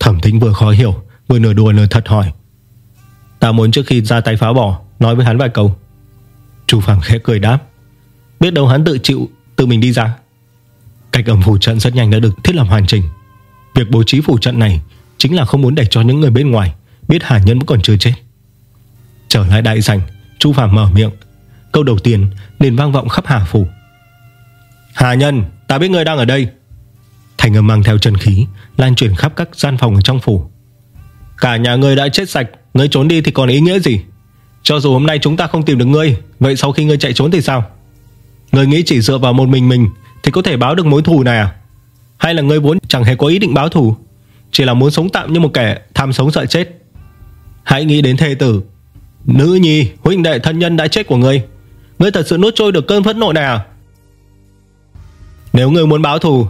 Thẩm thính vừa khó hiểu, Vừa nửa đùa nửa thật hỏi. Ta muốn trước khi ra tay phá bỏ, Nói với hắn vài câu. Chu Phạm khẽ cười đáp. Biết đâu hắn tự chịu tự mình đi ra. Cách âm phủ trận rất nhanh đã được thiết lập hoàn chỉnh. Việc bố trí phủ trận này Chính là không muốn để cho những người bên ngoài Biết Hà Nhân vẫn còn chưa chết. Trở lại đại sảnh, Chu Phạm mở miệng. Câu đầu tiên liền vang vọng khắp Hà Phủ. Hà Nhân, ta biết người đang ở đây. Thanh âm mang theo chân khí, Lan truyền khắp các gian phòng ở trong phủ. Cả nhà ngươi đã chết sạch, Ngươi trốn đi thì còn ý nghĩa gì? Cho dù hôm nay chúng ta không tìm được ngươi, Vậy sau khi ngươi chạy trốn thì sao? Người nghĩ chỉ dựa vào một mình mình Thì có thể báo được mối thù này à? Hay là người vốn chẳng hề có ý định báo thù Chỉ là muốn sống tạm như một kẻ tham sống sợ chết? Hãy nghĩ đến thê tử. Nữ nhi, huynh đệ thân nhân đã chết của ngươi. Ngươi thật sự nuốt trôi được cơn phẫn nộ này à? Nếu ngươi muốn báo thù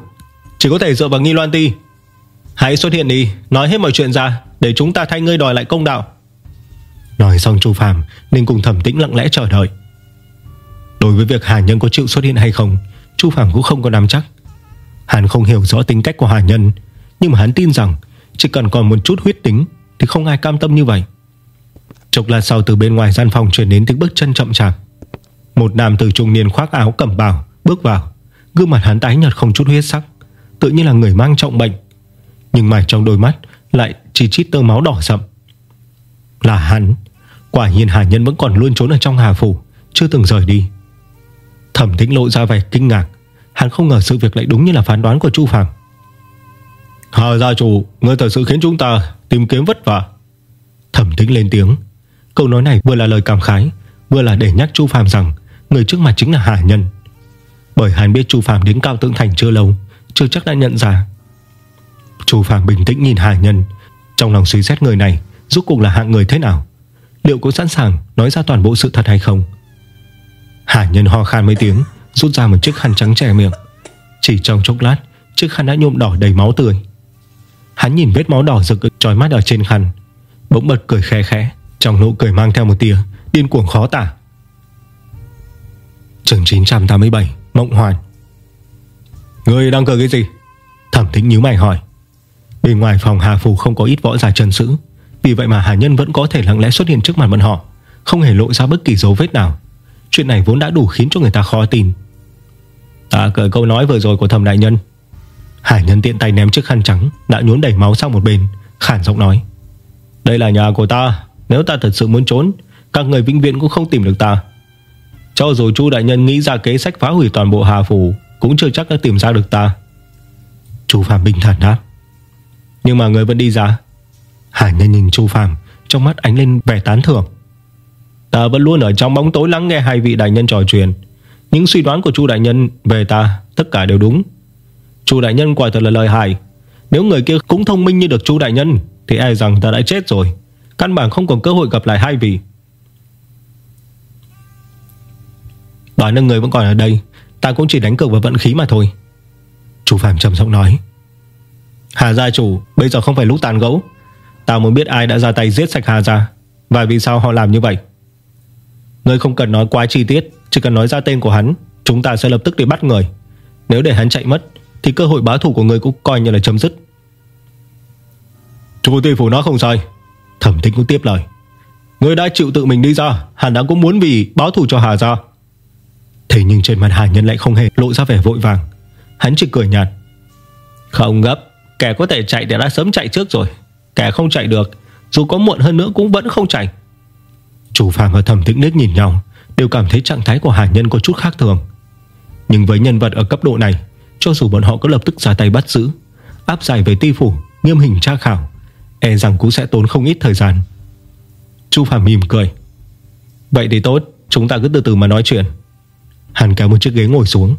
Chỉ có thể dựa vào nghi loan ti. Hãy xuất hiện đi Nói hết mọi chuyện ra Để chúng ta thay ngươi đòi lại công đạo. Nói xong Chu Phàm Ninh cùng thẩm tĩnh lặng lẽ chờ đợi. Đối với việc Hà Nhân có chịu xuất hiện hay không, Chu Phạm cũng không có nắm chắc. Hắn không hiểu rõ tính cách của Hà Nhân, Nhưng mà hắn tin rằng Chỉ cần còn một chút huyết tính Thì không ai cam tâm như vậy. Chốc lát sau từ bên ngoài gian phòng truyền đến tiếng bước chân chậm chạp. Một nam tử trung niên khoác áo cẩm bào Bước vào, Gương mặt hắn tái nhợt không chút huyết sắc, Tự nhiên là người mang trọng bệnh, Nhưng mà trong đôi mắt lại chỉ chít tơ máu đỏ sậm. Là hắn, Quả nhiên Hà Nhân vẫn còn luôn trốn ở trong Hà Phủ, Chưa từng rời đi. Thẩm tĩnh lộ ra vẻ kinh ngạc. Hắn không ngờ sự việc lại đúng như là phán đoán của Chu Phạm Hà gia chủ Ngươi thật sự khiến chúng ta tìm kiếm vất vả. Thẩm tĩnh lên tiếng. Câu nói này vừa là lời cảm khái Vừa là để nhắc Chu Phạm rằng Người trước mặt chính là Hà Nhân. Bởi hắn biết Chu Phạm đến Cao Tượng Thành chưa lâu Chưa chắc đã nhận ra. Chu Phạm bình tĩnh nhìn Hà Nhân. Trong lòng suy xét người này Rốt cuộc là hạng người thế nào? Liệu có sẵn sàng nói ra toàn bộ sự thật hay không Hà Nhân ho khan mấy tiếng Rút ra một chiếc khăn trắng trẻ miệng. Chỉ trong chốc lát Chiếc khăn đã nhuộm đỏ đầy máu tươi. Hắn nhìn vết máu đỏ rực trói mắt ở trên khăn. Bỗng bật cười khẽ khẽ Trong nụ cười mang theo một tia Điên cuồng khó tả. Trường 987 Mộng Hoàn. Người đang cười cái gì? Thẩm Thính nhíu mày hỏi. Bên ngoài phòng Hà Phù không có ít võ giả chân sữ, Vì vậy mà Hà Nhân vẫn có thể lặng lẽ xuất hiện trước mặt bọn họ Không hề lộ ra bất kỳ dấu vết nào. Chuyện này vốn đã đủ khiến cho người ta khó tin. Ta cởi câu nói vừa rồi của thẩm đại nhân. Hải nhân tiện tay ném chiếc khăn trắng, Đã nhốn đầy máu sang một bên, Khản giọng nói. Đây là nhà của ta, Nếu ta thật sự muốn trốn, Các người vĩnh viễn cũng không tìm được ta. Cho dù chu đại nhân nghĩ ra kế sách phá hủy toàn bộ Hà Phủ, Cũng chưa chắc đã tìm ra được ta. Chu Phạm bình thản đáp. Nhưng mà người vẫn đi ra. Hải nhân nhìn Chu Phạm Trong mắt ánh lên vẻ tán thưởng. Ta vẫn luôn ở trong bóng tối lắng nghe hai vị đại nhân trò chuyện. Những suy đoán của chu đại nhân về ta, Tất cả đều đúng. Chu đại nhân quả thật là lời hại. Nếu người kia cũng thông minh như được chu đại nhân, Thì e rằng ta đã chết rồi. Căn bản không còn cơ hội gặp lại hai vị. Đoán nâng người vẫn còn ở đây. Ta cũng chỉ đánh cược vào vận khí mà thôi. Chú Phạm trầm giọng nói. Hà gia chủ, Bây giờ không phải lúc tàn gẫu. Ta muốn biết ai đã ra tay giết sạch Hà gia, Và vì sao họ làm như vậy? Ngươi không cần nói quá chi tiết, Chỉ cần nói ra tên của hắn, Chúng ta sẽ lập tức đi bắt người. Nếu để hắn chạy mất, Thì cơ hội báo thù của ngươi cũng coi như là chấm dứt. Chủ tỷ phủ nói không sai. Thẩm thính cũng tiếp lời. Ngươi đã chịu tự mình đi ra, Hẳn đã cũng muốn vì báo thù cho Hà ra Thế nhưng trên mặt Hà Nhân lại không hề lộ ra vẻ vội vàng. Hắn chỉ cười nhạt. Không gấp, Kẻ có thể chạy thì đã sớm chạy trước rồi. Kẻ không chạy được, Dù có muộn hơn nữa cũng vẫn không chạy. Chủ phàm và Thẩm Tĩnh nước nhìn nhau, Đều cảm thấy trạng thái của hải Nhân có chút khác thường. Nhưng với nhân vật ở cấp độ này, Cho dù bọn họ có lập tức ra tay bắt giữ, Áp giải về ti phủ, Nghiêm hình tra khảo E rằng cũng sẽ tốn không ít thời gian. Chu Phạm mỉm cười. Vậy thì tốt, Chúng ta cứ từ từ mà nói chuyện. Hàn kéo một chiếc ghế ngồi xuống.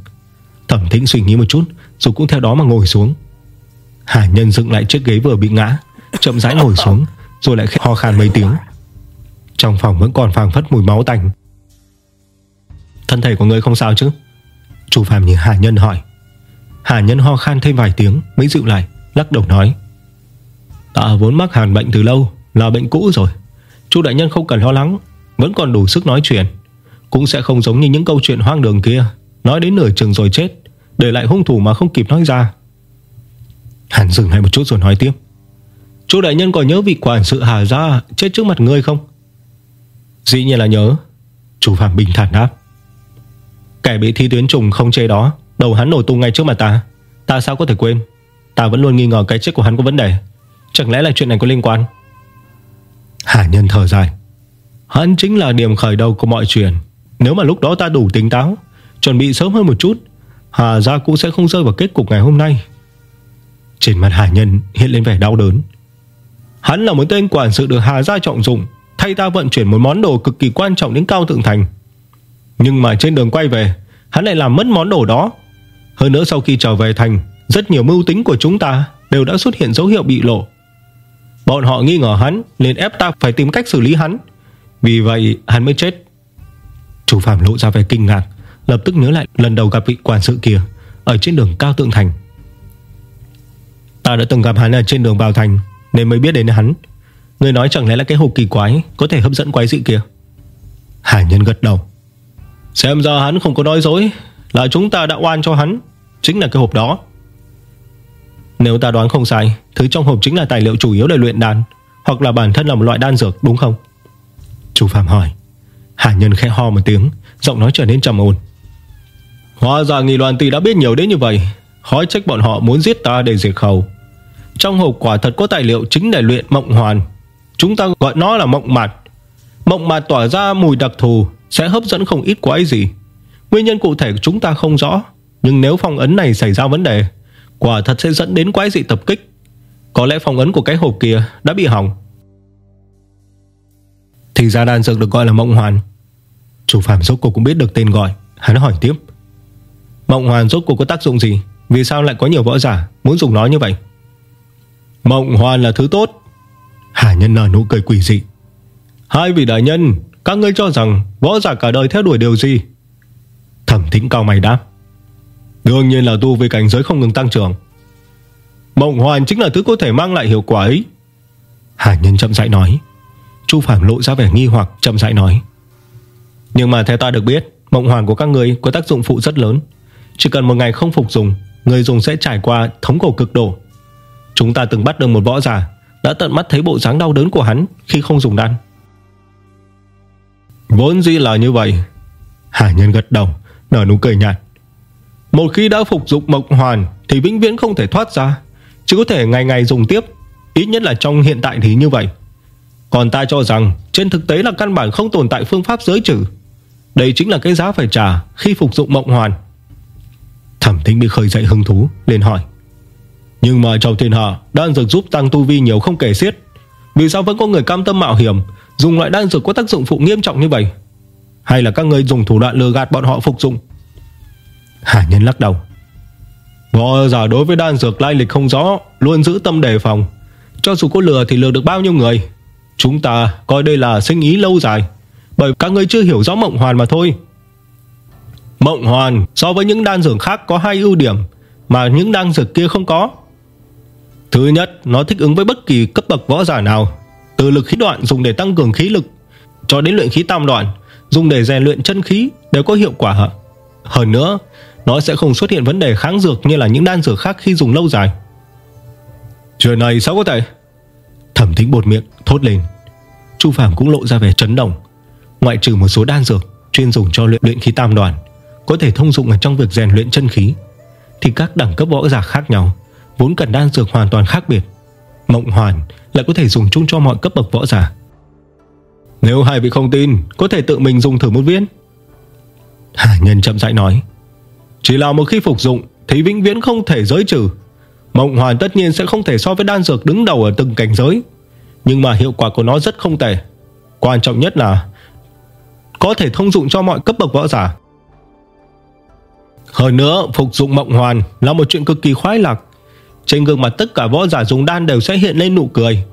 Thẩm thĩnh suy nghĩ một chút, Rồi cũng theo đó mà ngồi xuống. Hải Nhân dựng lại chiếc ghế vừa bị ngã, Chậm rãi ngồi xuống, Rồi lại ho khan mấy tiếng trong phòng vẫn còn phảng phất mùi máu tanh. Thân thể của người không sao chứ? Chu Phạm nhìn Hà Nhân hỏi. Hà Nhân ho khan thêm vài tiếng Mới dịu lại, lắc đầu nói. Ta vốn mắc hàn bệnh từ lâu, Là bệnh cũ rồi. Chu đại nhân không cần lo lắng, Vẫn còn đủ sức nói chuyện. Cũng sẽ không giống như những câu chuyện hoang đường kia, Nói đến nửa chừng rồi chết, Để lại hung thủ mà không kịp nói ra. Hàn dừng lại một chút rồi nói tiếp. Chú đại nhân có nhớ vị quản sự Hà Gia Chết trước mặt ngươi không? Dĩ nhiên là nhớ. Chủ Phạm bình thản đáp. Kẻ bị thi tuyến trùng không chê đó, Đầu hắn nổ tung ngay trước mặt ta. Ta sao có thể quên? Ta vẫn luôn nghi ngờ cái chết của hắn có vấn đề. Chẳng lẽ là chuyện này có liên quan? Hà nhân thở dài. Hắn chính là điểm khởi đầu của mọi chuyện. Nếu mà lúc đó ta đủ tỉnh táo, Chuẩn bị sớm hơn một chút, Hà gia cũng sẽ không rơi vào kết cục ngày hôm nay. Trên mặt Hà Nhân hiện lên vẻ đau đớn. Hắn là một tên quản sự được Hà Gia trọng dụng Thay ta vận chuyển một món đồ cực kỳ quan trọng đến Cao Thượng Thành. Nhưng mà trên đường quay về, Hắn lại làm mất món đồ đó. Hơn nữa sau khi trở về thành, Rất nhiều mưu tính của chúng ta Đều đã xuất hiện dấu hiệu bị lộ. Bọn họ nghi ngờ hắn Nên ép ta phải tìm cách xử lý hắn. Vì vậy, hắn mới chết. Chủ phạm lộ ra vẻ kinh ngạc, Lập tức nhớ lại lần đầu gặp vị quản sự kia Ở trên đường Cao Tượng Thành. Ta đã từng gặp hắn ở trên đường vào thành, Nên mới biết đến hắn. Người nói chẳng lẽ là cái hộp kỳ quái Có thể hấp dẫn quái dị kia? Hải nhân gật đầu. Xem ra hắn không có nói dối, Là chúng ta đã oan cho hắn, Chính là cái hộp đó. Nếu ta đoán không sai, Thứ trong hộp chính là tài liệu chủ yếu để luyện đan, Hoặc là bản thân là một loại đan dược, đúng không? Chú Phạm hỏi. Hải nhân khẽ ho một tiếng, Giọng nói trở nên trầm ồn Hóa ra nghi loan tì đã biết nhiều đến như vậy Khói trách bọn họ muốn giết ta để diệt khẩu. Trong hộp quả thật có tài liệu chính để luyện mộng hoàn. Chúng ta gọi nó là mộng mạt. Mộng mạt tỏa ra mùi đặc thù, Sẽ hấp dẫn không ít quái gì. Nguyên nhân cụ thể chúng ta không rõ, Nhưng nếu phong ấn này xảy ra vấn đề, Quả thật sẽ dẫn đến quái dị tập kích. Có lẽ phong ấn của cái hộp kia đã bị hỏng. Thì ra đan dược được gọi là mộng hoàn. Chủ phạm rốt cuộc cũng biết được tên gọi, Hắn hỏi tiếp. Mộng hoàn rốt cuộc có tác dụng gì? Vì sao lại có nhiều võ giả muốn dùng nó như vậy? Mộng hoàn là thứ tốt. Hà nhân nở nụ cười quỷ dị. Hai vị đại nhân, Các ngươi cho rằng võ giả cả đời theo đuổi điều gì? Thẩm thính cao mày đáp. Đương nhiên là tu về cảnh giới không ngừng tăng trưởng. Mộng hoàn chính là thứ có thể mang lại hiệu quả ấy. Hà nhân chậm rãi nói. Chu Phạm lộ ra vẻ nghi hoặc, chậm rãi nói. Nhưng mà theo ta được biết, Mộng hoàn của các người có tác dụng phụ rất lớn. Chỉ cần một ngày không phục dùng, Người dùng sẽ trải qua thống cổ cực độ. Chúng ta từng bắt được một võ giả đã tận mắt thấy bộ dáng đau đớn của hắn Khi không dùng đan. Vốn dĩ là như vậy. Hải nhân gật đầu, Nở nụ cười nhạt. Một khi đã phục dụng mộng hoàn Thì vĩnh viễn không thể thoát ra, Chỉ có thể ngày ngày dùng tiếp. Ít nhất là trong hiện tại thì như vậy. Còn ta cho rằng trên thực tế là căn bản không tồn tại phương pháp giới trừ. Đây chính là cái giá phải trả Khi phục dụng mộng hoàn. Thẩm tính bị khởi dậy hứng thú lên hỏi. Nhưng mà trong thiên hạ Đan dược giúp tăng tu vi nhiều không kể xiết. Vì sao vẫn có người cam tâm mạo hiểm, Dùng loại đan dược có tác dụng phụ nghiêm trọng như vậy? Hay là các người dùng thủ đoạn lừa gạt bọn họ phục dụng? Hà nhân lắc đầu. Võ giả đối với đan dược lai lịch không rõ, Luôn giữ tâm đề phòng. Cho dù có lừa thì lừa được bao nhiêu người? Chúng ta coi đây là sinh ý lâu dài, Bởi các người chưa hiểu rõ mộng hoàn mà thôi. Mộng hoàn so với những đan dược khác có hai ưu điểm Mà những đan dược kia không có. Thứ nhất, Nó thích ứng với bất kỳ cấp bậc võ giả nào, Từ lực khí đoạn dùng để tăng cường khí lực Cho đến luyện khí tam đoạn, Dùng để rèn luyện chân khí Đều có hiệu quả. Hơn nữa, Nó sẽ không xuất hiện vấn đề kháng dược Như là những đan dược khác khi dùng lâu dài. Chuyện này sao có thể? Thẩm thính bột miệng, thốt lên. Chu phàm cũng lộ ra vẻ chấn động. Ngoại trừ một số đan dược Chuyên dùng cho luyện luyện khí tam đoàn Có thể thông dụng ở trong việc rèn luyện chân khí, Thì các đẳng cấp võ giả khác nhau. Vốn cần đan dược hoàn toàn khác biệt. Mộng hoàn lại có thể dùng chung cho mọi cấp bậc võ giả. Nếu hai vị không tin Có thể tự mình dùng thử một viên. Hà nhân chậm rãi nói Chỉ là một khi phục dụng Thì vĩnh viễn không thể giới trừ. Mộng hoàn tất nhiên sẽ không thể so với đan dược đứng đầu ở từng cảnh giới Nhưng mà hiệu quả của nó rất không tệ. Quan trọng nhất là Có thể thông dụng cho mọi cấp bậc võ giả. Hơn nữa Phục dụng mộng hoàn là một chuyện cực kỳ khoái lạc trên gương mặt tất cả võ giả dùng đan đều sẽ hiện lên nụ cười.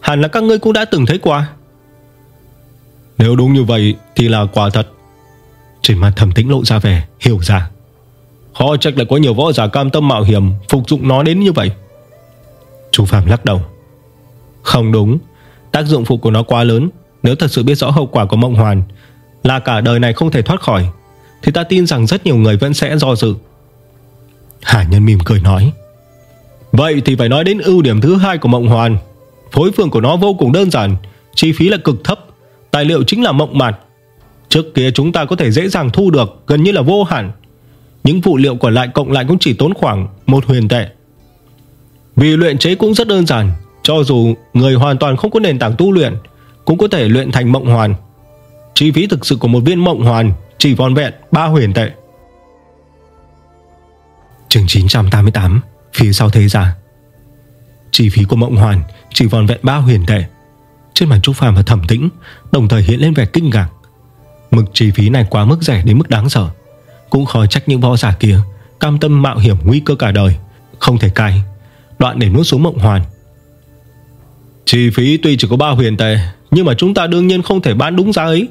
Hẳn là các ngươi cũng đã từng thấy qua. Nếu đúng như vậy Thì là quả thật. Trên mặt thầm tĩnh lộ ra vẻ Hiểu ra. Khó trách lại có nhiều võ giả cam tâm mạo hiểm, Phục dụng nó đến như vậy. Chú Phạm lắc đầu. Không đúng. Tác dụng phụ của nó quá lớn. Nếu thật sự biết rõ hậu quả của mộng hoàn, Là cả đời này không thể thoát khỏi, Thì ta tin rằng rất nhiều người vẫn sẽ do dự. Hải nhân mỉm cười nói. Vậy thì phải nói đến ưu điểm thứ hai của mộng hoàn. Phối phương của nó vô cùng đơn giản, Chi phí là cực thấp, Tài liệu chính là mộng mạt. Trước kia chúng ta có thể dễ dàng thu được, Gần như là vô hạn. Những phụ liệu còn lại cộng lại cũng chỉ tốn khoảng Một huyền tệ. Vì luyện chế cũng rất đơn giản, Cho dù người hoàn toàn không có nền tảng tu luyện, Cũng có thể luyện thành mộng hoàn. Chi phí thực sự của một viên mộng hoàn Chỉ vòn vẹn 3 huyền tệ. Trường 988 Phía sau thế giả Chi phí của Mộng Hoàn Chỉ vòn vẹn ba huyền tệ Trên mặt Trúc Phàm và Thẩm Tĩnh, Đồng thời hiện lên vẻ kinh ngạc. Mực chi phí này quá mức rẻ đến mức đáng sợ. Cũng khó trách những võ giả kia Cam tâm mạo hiểm nguy cơ cả đời. Không thể cai. Đoạn để nuốt xuống Mộng Hoàn. Chi phí tuy chỉ có ba huyền tệ, Nhưng mà chúng ta đương nhiên không thể bán đúng giá ấy.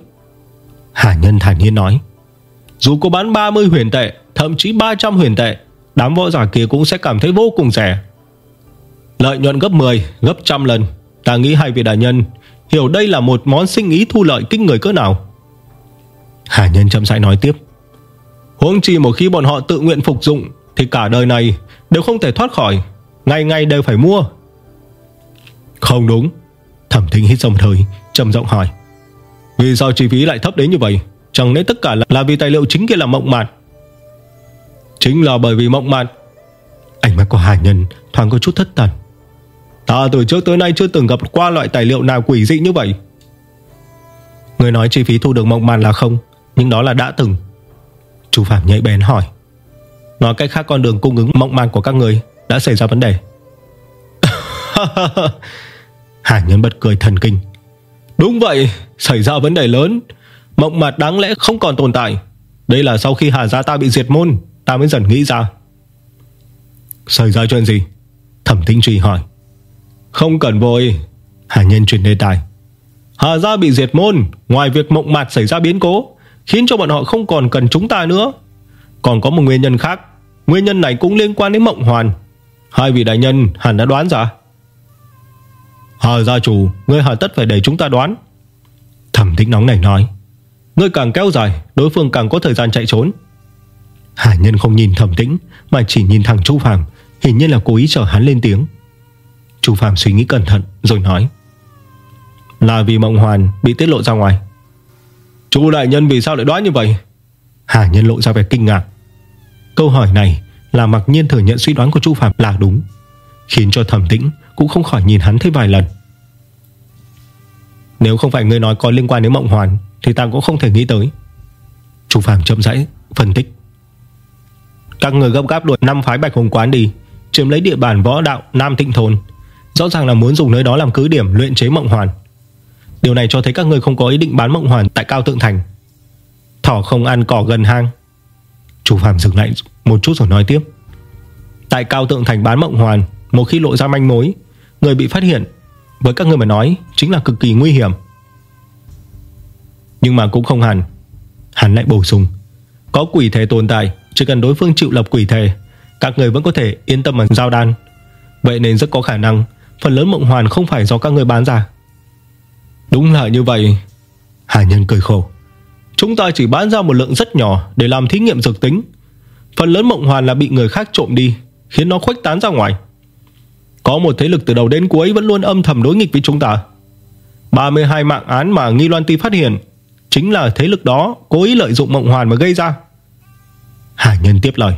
Hà Nhân thản nhiên nói. Dù có bán 30 huyền tệ, Thậm chí 300 huyền tệ Đám võ giả kia cũng sẽ cảm thấy vô cùng rẻ. Lợi nhuận gấp 10 Gấp trăm lần. Ta nghĩ hai vị đại nhân Hiểu đây là một món sinh ý thu lợi kinh người cỡ nào. Hà Nhân chậm rãi nói tiếp. Huống chi một khi bọn họ tự nguyện phục dụng Thì cả đời này đều không thể thoát khỏi. Ngày ngày đều phải mua. Không đúng. Thẩm thính hít dòng thời trầm giọng hỏi. Vì sao chi phí lại thấp đến như vậy? Chẳng lẽ tất cả là, là vì tài liệu chính kia là mộng mạt Chính là bởi vì mộng mạt Ánh mắt của Hà Nhân, thoáng có chút thất thần. Ta từ trước tới nay chưa từng gặp qua loại tài liệu nào quỷ dị như vậy. Người nói chi phí thu được mộng màn là không, Nhưng đó là đã từng. Chú Phạm nhạy bén hỏi. Nói cách khác, con đường cung ứng mộng màn của các người Đã xảy ra vấn đề. Hà Nhân bật cười thần kinh. Đúng vậy, Xảy ra vấn đề lớn. Mộng mạt đáng lẽ không còn tồn tại. Đây là sau khi Hà Gia ta bị diệt môn. Ta mới dần nghĩ ra. Xảy ra chuyện gì? Thẩm tĩnh truy hỏi. Không cần vội. Hà Nhân truyền đề tài. Hà Gia bị diệt môn, Ngoài việc mộng mạt xảy ra biến cố, Khiến cho bọn họ không còn cần chúng ta nữa. Còn có một nguyên nhân khác. Nguyên nhân này cũng liên quan đến mộng hoàn. Hai vị đại nhân hẳn đã đoán ra. Hà gia chủ, Ngươi hà tất phải để chúng ta đoán. Thẩm tĩnh nóng này nói. Ngươi càng kéo dài, Đối phương càng có thời gian chạy trốn. Hà nhân không nhìn thẩm tĩnh Mà chỉ nhìn thẳng Chu Phàm, Hình như là cố ý chờ hắn lên tiếng. Chu Phàm suy nghĩ cẩn thận rồi nói. Là vì mộng hoàn bị tiết lộ ra ngoài. Chu đại nhân vì sao lại đoán như vậy? Hà nhân lộ ra vẻ kinh ngạc. Câu hỏi này là mặc nhiên thừa nhận suy đoán của Chu Phạm là đúng Khiến cho thẩm tĩnh Cũng không khỏi nhìn hắn thêm vài lần. Nếu không phải người nói có liên quan đến mộng hoàn Thì ta cũng không thể nghĩ tới. Chu Phạm chậm rãi phân tích. Các người gấp gáp đuổi năm phái Bạch Hồng Quán đi, Chiếm lấy địa bàn võ đạo Nam Thịnh Thôn. Rõ ràng là muốn dùng nơi đó làm cứ điểm luyện chế mộng hoàn. Điều này cho thấy các người không có ý định bán mộng hoàn Tại Cao Tượng Thành. Thỏ không ăn, cỏ gần hang. Chủ Phạm dừng lại một chút rồi nói tiếp. Tại Cao Tượng Thành bán mộng hoàn, Một khi lộ ra manh mối, Người bị phát hiện, Với các người mà nói, Chính là cực kỳ nguy hiểm. Nhưng mà cũng không hẳn, Hắn lại bổ sung. Có quỷ thể tồn tại chỉ cần đối phương chịu lập quỷ thể, Các người vẫn có thể yên tâm mà giao đan. Vậy nên rất có khả năng, Phần lớn mộng hoàn không phải do các người bán ra. Đúng là như vậy. Hà Nhân cười khổ. Chúng ta chỉ bán ra một lượng rất nhỏ Để làm thí nghiệm dược tính. Phần lớn mộng hoàn là bị người khác trộm đi, Khiến nó khuếch tán ra ngoài. Có một thế lực từ đầu đến cuối Vẫn luôn âm thầm đối nghịch với chúng ta. 32 mạng án mà Nghi Loan Ti phát hiện Chính là thế lực đó Cố ý lợi dụng mộng hoàn mà gây ra. Hà Nhân tiếp lời.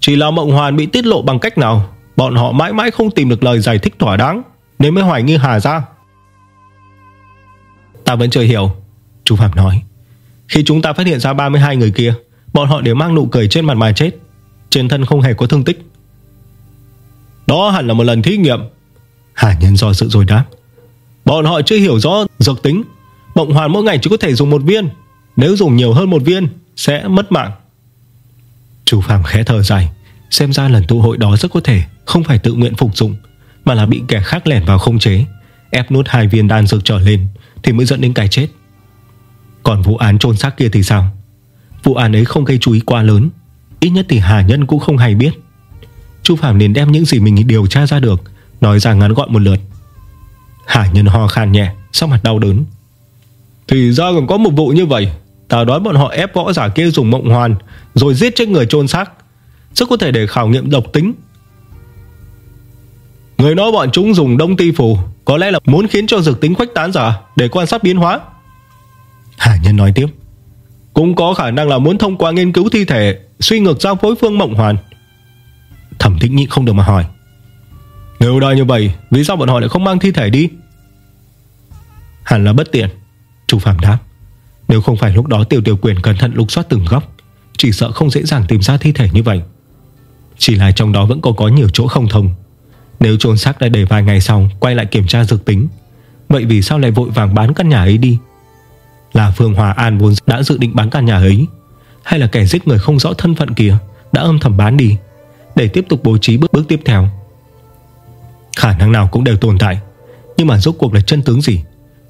Chỉ là mộng hoàn bị tiết lộ bằng cách nào, Bọn họ mãi mãi không tìm được lời giải thích thỏa đáng, Nên mới hoài nghi Hà ra. Ta vẫn chưa hiểu, Chú Phạm nói. Khi chúng ta phát hiện ra 32 người kia, Bọn họ đều mang nụ cười trên mặt mà chết, Trên thân không hề có thương tích. Đó hẳn là một lần thí nghiệm. Hà nhân do sự rồi đáp. Bọn họ chưa hiểu rõ dược tính. Mộng hoàn mỗi ngày chỉ có thể dùng một viên. Nếu dùng nhiều hơn một viên, Sẽ mất mạng. Chú Phạm khẽ thở dài. Xem ra lần tụ hội đó rất có thể Không phải tự nguyện phục dụng, Mà là bị kẻ khác lẻn vào không chế, Ép nút hai viên đan dược trở lên Thì mới dẫn đến cái chết. Còn vụ án trôn xác kia thì sao? Vụ án ấy không gây chú ý quá lớn, Ít nhất thì Hà Nhân cũng không hay biết. Chu Phạm liền đem những gì mình điều tra ra được, Nói ra ngắn gọn một lượt. Hà Nhân ho khan nhẹ Sau mặt đau đớn. Thì ra còn có một vụ như vậy. Ta đoán bọn họ ép võ giả kia dùng mộng hoàn Rồi giết chết người chôn xác. Rất có thể để khảo nghiệm độc tính. Người nói bọn chúng dùng đông ti phù Có lẽ là muốn khiến cho dược tính khuếch tán ra Để quan sát biến hóa. Hà Nhân nói tiếp. Cũng có khả năng là muốn thông qua nghiên cứu thi thể Suy ngược giao phối phương mộng hoàn. Thẩm thích nhị không được mà hỏi. Nếu đã như vậy Vì sao bọn họ lại không mang thi thể đi? Hẳn là bất tiện. Chủ Phạm đáp nếu không phải lúc đó tiểu tiểu quyền cẩn thận lục soát từng góc, Chỉ sợ không dễ dàng tìm ra thi thể như vậy. Chỉ là trong đó vẫn còn có nhiều chỗ không thông. Nếu trốn xác đã để vài ngày sau Quay lại kiểm tra dược tính, Vậy vì sao lại vội vàng bán căn nhà ấy đi? Là Phương Hòa An vốn đã dự định bán căn nhà ấy, Hay là kẻ giết người không rõ thân phận kia Đã âm thầm bán đi, Để tiếp tục bố trí bước bước tiếp theo? Khả năng nào cũng đều tồn tại, Nhưng mà rốt cuộc là chân tướng gì?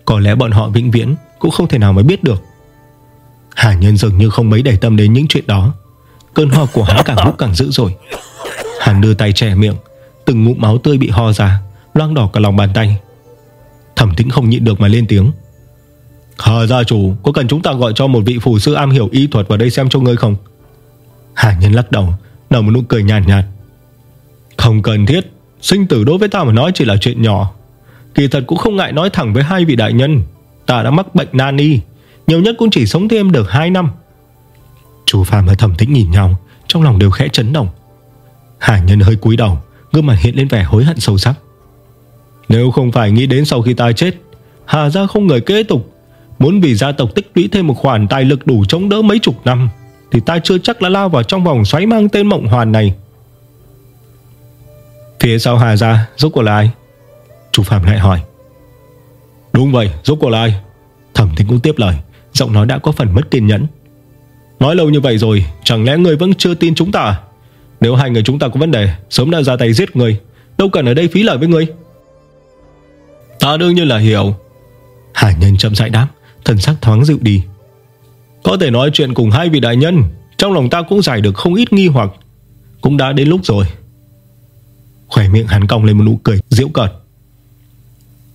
Có lẽ bọn họ vĩnh viễn Cũng không thể nào mới biết được. Hà nhân dường như không mấy để tâm đến những chuyện đó. Cơn ho của hắn càng lúc càng dữ rồi Hắn đưa tay che miệng, Từng ngụm máu tươi bị ho ra, Loang đỏ cả lòng bàn tay. Thẩm tĩnh không nhịn được mà lên tiếng. Hà gia chủ, Có cần chúng ta gọi cho một vị phù sư am hiểu y thuật vào đây xem cho ngươi không? Hà nhân lắc đầu, Nở một nụ cười nhạt nhạt. Không cần thiết, Sinh tử đối với ta mà nói chỉ là chuyện nhỏ. Kỳ thật cũng không ngại nói thẳng với hai vị đại nhân, Ta đã mắc bệnh nan y. Nhiều nhất cũng chỉ sống thêm được 2 năm. Chú Phạm và thẩm tĩnh nhìn nhau, Trong lòng đều khẽ chấn động. Hà nhân hơi cúi đầu, Gương mặt hiện lên vẻ hối hận sâu sắc. Nếu không phải nghĩ đến sau khi ta chết, Hà gia không người kế tục. Muốn vì gia tộc tích lũy thêm một khoản tài lực đủ chống đỡ mấy chục năm, Thì ta chưa chắc đã lao vào trong vòng xoáy mang tên mộng hoàn này. Phía sau Hà gia, Rốt cuộc là ai? Chú Phạm lại hỏi. Đúng vậy, rốt cuộc là ai? Thẩm Thính cũng tiếp lời. Giọng nói đã có phần mất kiên nhẫn. Nói lâu như vậy rồi, Chẳng lẽ người vẫn chưa tin chúng ta? Nếu hai người chúng ta có vấn đề, Sớm đã ra tay giết người, Đâu cần ở đây phí lời với người. Ta đương nhiên là hiểu. Hải nhân chậm rãi đáp, Thần sắc thoáng dịu đi. Có thể nói chuyện cùng hai vị đại nhân, Trong lòng ta cũng giải được không ít nghi hoặc. Cũng đã đến lúc rồi. Khỏe miệng hắn cong lên một nụ cười diễu cợt.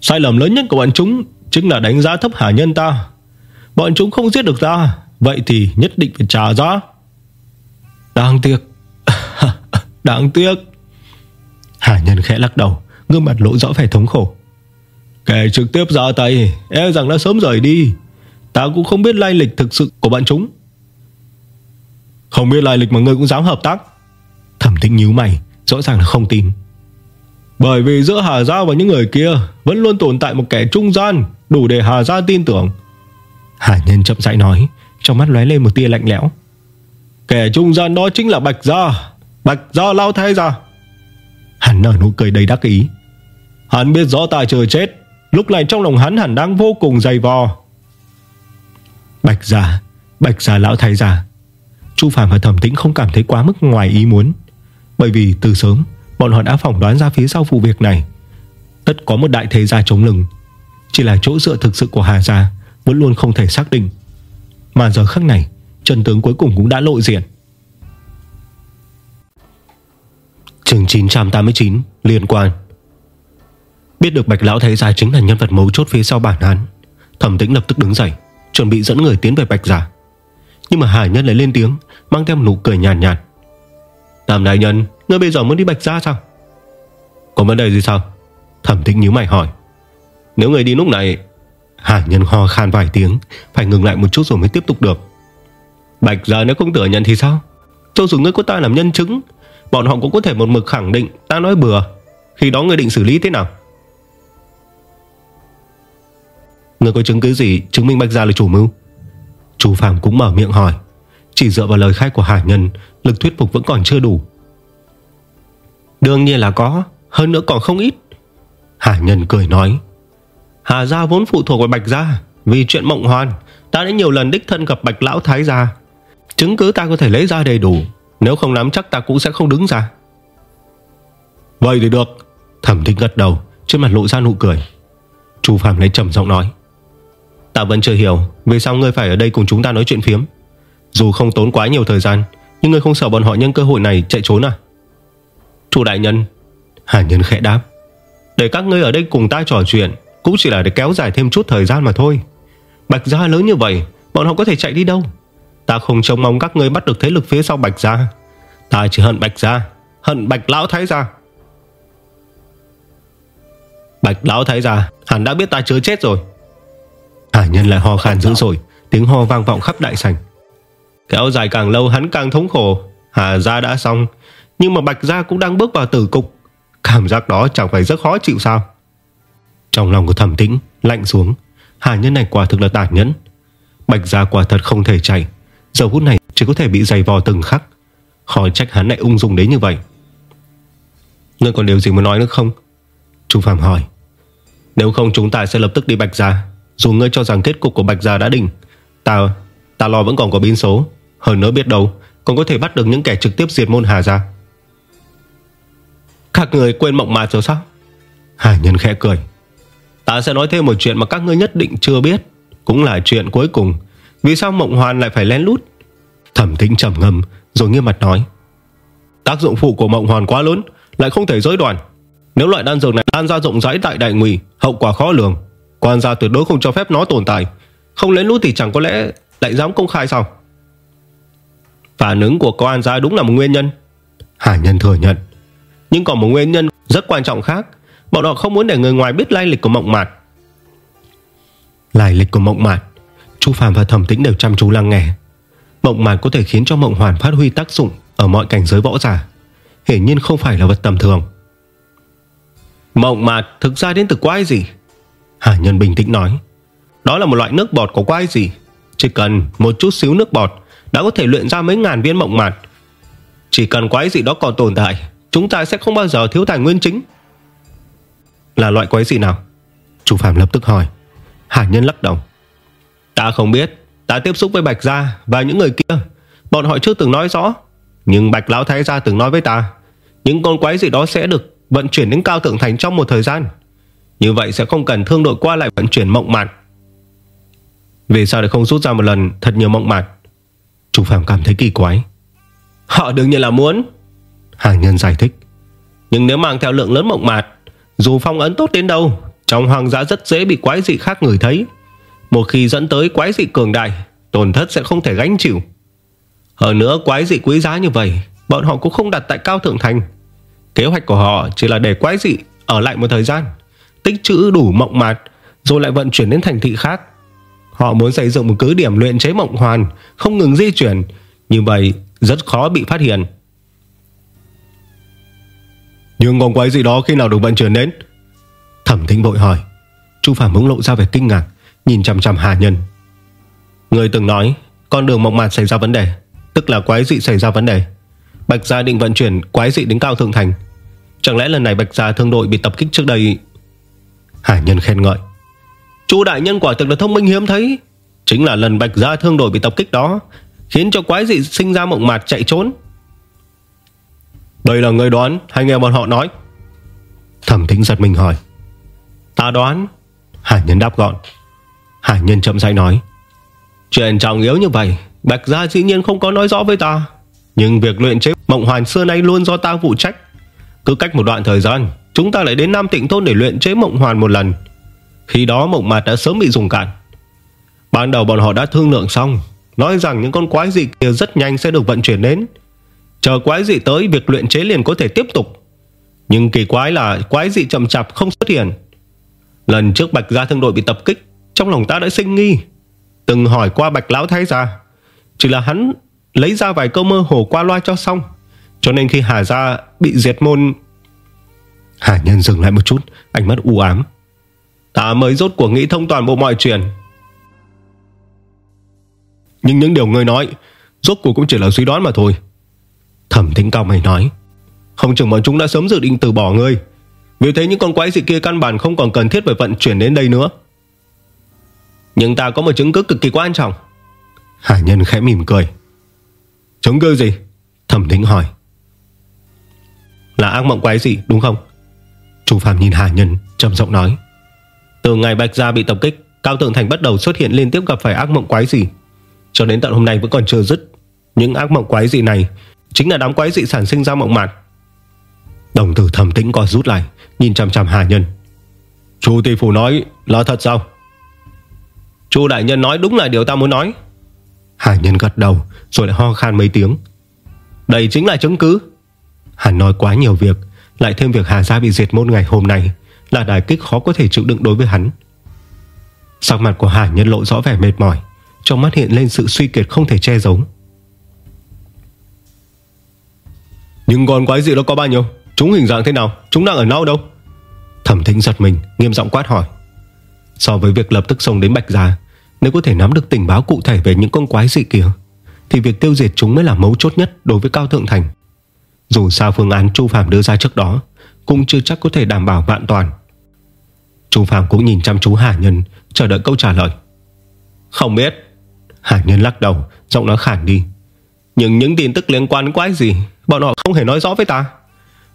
Sai lầm lớn nhất của bọn chúng Chính là đánh giá thấp hạ nhân ta. Bọn chúng không giết được ta. Vậy thì nhất định phải trả giá. Đáng tiếc. Đáng tiếc. Hà nhân khẽ lắc đầu, Gương mặt lộ rõ vẻ thống khổ. Kẻ trực tiếp ra tay E rằng đã sớm rời đi. Ta cũng không biết lai lịch thực sự của bọn chúng. Không biết lai lịch mà ngươi cũng dám hợp tác. Thẩm tĩnh nhíu mày, Rõ ràng là không tin. Bởi vì giữa Hà Gia và những người kia Vẫn luôn tồn tại một kẻ trung gian, Đủ để Hà Gia tin tưởng. Hà nhân chậm rãi nói, Trong mắt lóe lên một tia lạnh lẽo. Kẻ trung gian đó chính là Bạch Gia Bạch Gia lao thay ra Hắn nở nụ cười đầy đắc ý. Hắn biết rõ ta chờ chết, Lúc này trong lòng hắn hẳn đang vô cùng dày vò. Bạch Gia Bạch Gia lão thay ra Chu Phạm và Thẩm Tĩnh không cảm thấy quá mức ngoài ý muốn, Bởi vì từ sớm, Bọn họ đã phỏng đoán ra phía sau vụ việc này. Tất có một đại thế gia chống lưng. Chỉ là chỗ dựa thực sự của Hà Gia vẫn luôn không thể xác định. Mà giờ khắc này Trần tướng cuối cùng cũng đã lộ diện. Trường 989 Liên quan. Biết được Bạch Lão Thái Gia chính là nhân vật mấu chốt phía sau bản án Thẩm tĩnh lập tức đứng dậy Chuẩn bị dẫn người tiến về Bạch Giả Nhưng mà Hải Nhân lại lên tiếng Mang theo nụ cười nhàn nhạt, nhạt. Tam đại nhân Ngươi bây giờ muốn đi Bạch Gia sao? Có vấn đề gì sao? Thẩm tĩnh nhíu mày hỏi. Nếu người đi lúc này Hải Nhân ho khan vài tiếng, Phải ngừng lại một chút rồi mới tiếp tục được. Bạch Gia nếu không thừa nhận thì sao? Cho dù ngươi có ta làm nhân chứng, Bọn họ cũng có thể một mực khẳng định Ta nói bừa. Khi đó người định xử lý thế nào? Người có chứng cứ gì chứng minh Bạch Gia là chủ mưu? Chú Phạm cũng mở miệng hỏi, Chỉ dựa vào lời khai của Hải Nhân, Lực thuyết phục vẫn còn chưa đủ. Đương nhiên là có, Hơn nữa còn không ít. Hải Nhân cười nói Hà Gia vốn phụ thuộc vào Bạch Gia, Vì chuyện mộng hoàn, Ta đã nhiều lần đích thân gặp Bạch Lão Thái Gia. Chứng cứ ta có thể lấy ra đầy đủ, Nếu không nắm chắc ta cũng sẽ không đứng ra. Vậy thì được. Thẩm Thịnh gật đầu, Trên mặt lộ ra nụ cười. Chu Phạm lấy trầm giọng nói, Ta vẫn chưa hiểu Vì sao ngươi phải ở đây cùng chúng ta nói chuyện phiếm. Dù không tốn quá nhiều thời gian, Nhưng ngươi không sợ bọn họ nhân cơ hội này chạy trốn à? Chủ đại nhân, Hà nhân khẽ đáp, Để các ngươi ở đây cùng ta trò chuyện cũng chỉ là để kéo dài thêm chút thời gian mà thôi. Bạch gia lớn như vậy, Bọn họ có thể chạy đi đâu? Ta không trông mong các ngươi bắt được thế lực phía sau Bạch gia. Ta chỉ hận Bạch gia, Hận Bạch Lão Thái gia. Bạch Lão Thái gia, Hẳn đã biết ta chớ chết rồi. Hà nhân lại ho khan dữ rồi Tiếng ho vang vọng khắp đại sảnh. Kéo dài càng lâu hắn càng thống khổ, Hà gia đã xong. Nhưng mà Bạch gia cũng đang bước vào tử cục. Cảm giác đó chẳng phải rất khó chịu sao? Trong lòng của thẩm tĩnh, Lạnh xuống. Hà nhân này quả thực là tàn nhẫn. Bạch gia quả thật không thể chạy. Giờ phút này chỉ có thể bị dày vò từng khắc. Khỏi trách hắn lại ung dung đến như vậy. Ngươi còn điều gì muốn nói nữa không? Trung Phạm hỏi. Nếu không chúng ta sẽ lập tức đi Bạch Gia. Dù ngươi cho rằng kết cục của Bạch Gia đã định, Ta ta lo vẫn còn có biến số. Hơn nữa biết đâu, Còn có thể bắt được những kẻ trực tiếp diệt môn Hà Gia. Các người quên mộng mà rồi sao? Hà Nhân khẽ cười. Ta sẽ nói thêm một chuyện mà các ngươi nhất định chưa biết, Cũng là chuyện cuối cùng. Vì sao mộng hoàn lại phải lén lút? Thẩm tĩnh trầm ngâm, Rồi nghiêm mặt nói. Tác dụng phụ của mộng hoàn quá lớn, Lại không thể giới đoàn. Nếu loại đan dược này lan ra rộng rãi tại đại ngụy, Hậu quả khó lường. Quan gia tuyệt đối không cho phép nó tồn tại. Không lén lút thì chẳng có lẽ lại dám công khai sao? Phản ứng của quan gia đúng là một nguyên nhân. Hà Nhân thừa nhận. Nhưng còn một nguyên nhân rất quan trọng khác. Bọn họ không muốn để người ngoài biết lai lịch của mộng mạt. Lai lịch của mộng mạt? Chu Phạm và Thẩm Tĩnh đều chăm chú lắng nghe. Mộng mạt có thể khiến cho mộng hoàn phát huy tác dụng Ở mọi cảnh giới võ giả. Hiển nhiên không phải là vật tầm thường. Mộng mạt thực ra đến từ quái gì? Hà Nhân bình tĩnh nói. Đó là một loại nước bọt của quái gì? Chỉ cần một chút xíu nước bọt Đã có thể luyện ra mấy ngàn viên mộng mạt. Chỉ cần quái gì đó còn tồn tại Chúng ta sẽ không bao giờ thiếu tài nguyên chính là loại quái gì nào? Chu Phạm lập tức hỏi. Hải Nhân lắc đầu. Ta không biết. Ta tiếp xúc với Bạch Gia và những người kia. Bọn họ chưa từng nói rõ. Nhưng Bạch Lão Thái Gia từng nói với ta, Những con quái gì đó sẽ được vận chuyển đến Cao Thượng Thành trong một thời gian. Như vậy sẽ không cần thương đội qua lại vận chuyển mộng mạn. Vì sao lại không rút ra một lần thật nhiều mộng mạn? Chu Phạm cảm thấy kỳ quái. Họ đương nhiên là muốn. Hàng nhân giải thích. Nhưng nếu mang theo lượng lớn mộng mạt dù phong ấn tốt đến đâu, Trong hoàng giá rất dễ bị quái dị khác người thấy. Một khi dẫn tới quái dị cường đại, Tổn thất sẽ không thể gánh chịu. Hơn nữa, quái dị quý giá như vậy, Bọn họ cũng không đặt tại cao thượng thành. Kế hoạch của họ chỉ là để quái dị Ở lại một thời gian, Tích trữ đủ mộng mạt Rồi lại vận chuyển đến thành thị khác. Họ muốn xây dựng một cứ điểm luyện chế mộng hoàn, Không ngừng di chuyển. Như vậy, rất khó bị phát hiện. Nhưng con quái gì đó khi nào được vận chuyển đến Thẩm thính vội hỏi. Chu Phạm bỗng lộ ra vẻ kinh ngạc, Nhìn chằm chằm Hà Nhân. Người từng nói, Con đường mộng mạt xảy ra vấn đề, Tức là quái dị xảy ra vấn đề. Bạch Gia định vận chuyển quái dị đến Cao Thượng Thành. Chẳng lẽ lần này Bạch Gia thương đội bị tập kích trước đây? Hà Nhân khen ngợi. Chu đại nhân quả thực là thông minh hiếm thấy. Chính là lần Bạch Gia thương đội bị tập kích đó, Khiến cho quái dị sinh ra mộng mạt chạy trốn. Đây là người đoán hay nghe bọn họ nói. Thẩm thính giật mình hỏi. Ta đoán, Hải nhân đáp gọn. Hải nhân chậm rãi nói. Chuyện trọng yếu như vậy, Bạch Gia dĩ nhiên không có nói rõ với ta. Nhưng việc luyện chế mộng hoàn xưa nay luôn do ta phụ trách. Cứ cách một đoạn thời gian, Chúng ta lại đến Nam Tịnh Thôn để luyện chế mộng hoàn một lần. Khi đó mộng mạt đã sớm bị dùng cạn. Ban đầu bọn họ đã thương lượng xong, Nói rằng những con quái dị kia rất nhanh sẽ được vận chuyển đến. Chờ quái dị tới, Việc luyện chế liền có thể tiếp tục. Nhưng kỳ quái là quái dị chậm chạp không xuất hiện. Lần trước Bạch Gia thương đội bị tập kích, Trong lòng ta đã sinh nghi. Từng hỏi qua Bạch Lão Thái Gia, Chỉ là hắn lấy ra vài câu mơ hồ qua loa cho xong. Cho nên khi Hà Gia bị diệt môn, Hà Nhân dừng lại một chút, Ánh mắt u ám. Ta mới rốt cuộc nghĩ thông toàn bộ mọi chuyện. Nhưng những điều ngươi nói, Rốt cuộc cũng chỉ là suy đoán mà thôi. Thẩm Thính cao mày nói, Không chừng bọn chúng đã sớm dự định từ bỏ ngươi. Vì thế những con quái dị kia căn bản không còn cần thiết phải vận chuyển đến đây nữa. Nhưng ta có một chứng cứ cực kỳ quan trọng. Hải nhân khẽ mỉm cười. Chứng cứ gì? Thẩm Thính hỏi. Là ác mộng quái dị, đúng không? Chu Phạm nhìn Hà Nhân, trầm giọng nói. Từ ngày Bạch Gia bị tập kích, Cao Tượng Thành bắt đầu xuất hiện liên tiếp gặp phải ác mộng quái dị. Cho đến tận hôm nay vẫn còn chưa dứt. Những ác mộng quái dị này Chính là đám quái dị sản sinh ra mộng mạt Đồng tử thầm tĩnh co rút lại, Nhìn chằm chằm Hà Nhân. Chu tỷ phủ nói, là thật sao? Chu đại nhân nói, đúng là điều ta muốn nói. Hà Nhân gật đầu, Rồi lại ho khan mấy tiếng. Đây chính là chứng cứ. Hắn nói quá nhiều việc, Lại thêm việc Hà Gia bị diệt môn ngày hôm nay, Là đài kích khó có thể chịu đựng đối với hắn. Sắc mặt của Hà Nhân lộ rõ vẻ mệt mỏi, Trong mắt hiện lên sự suy kiệt không thể che giấu. Nhưng con quái dị đó có bao nhiêu? Chúng hình dạng thế nào? Chúng đang ở đâu đâu? Thẩm thính giật mình, Nghiêm giọng quát hỏi. So với việc lập tức xông đến Bạch Gia, Nếu có thể nắm được tình báo cụ thể về những con quái dị kia, Thì việc tiêu diệt chúng mới là mấu chốt nhất Đối với Cao Thượng Thành. Dù sao phương án Chu Phạm đưa ra trước đó, Cũng chưa chắc có thể đảm bảo vạn toàn. Chu Phạm cũng nhìn chăm chú Hà Nhân, Chờ đợi câu trả lời. Không biết. Hà Nhân lắc đầu, Giọng nó khản đi. Nhưng những tin tức liên quan quái gì, Bọn họ không hề nói rõ với ta.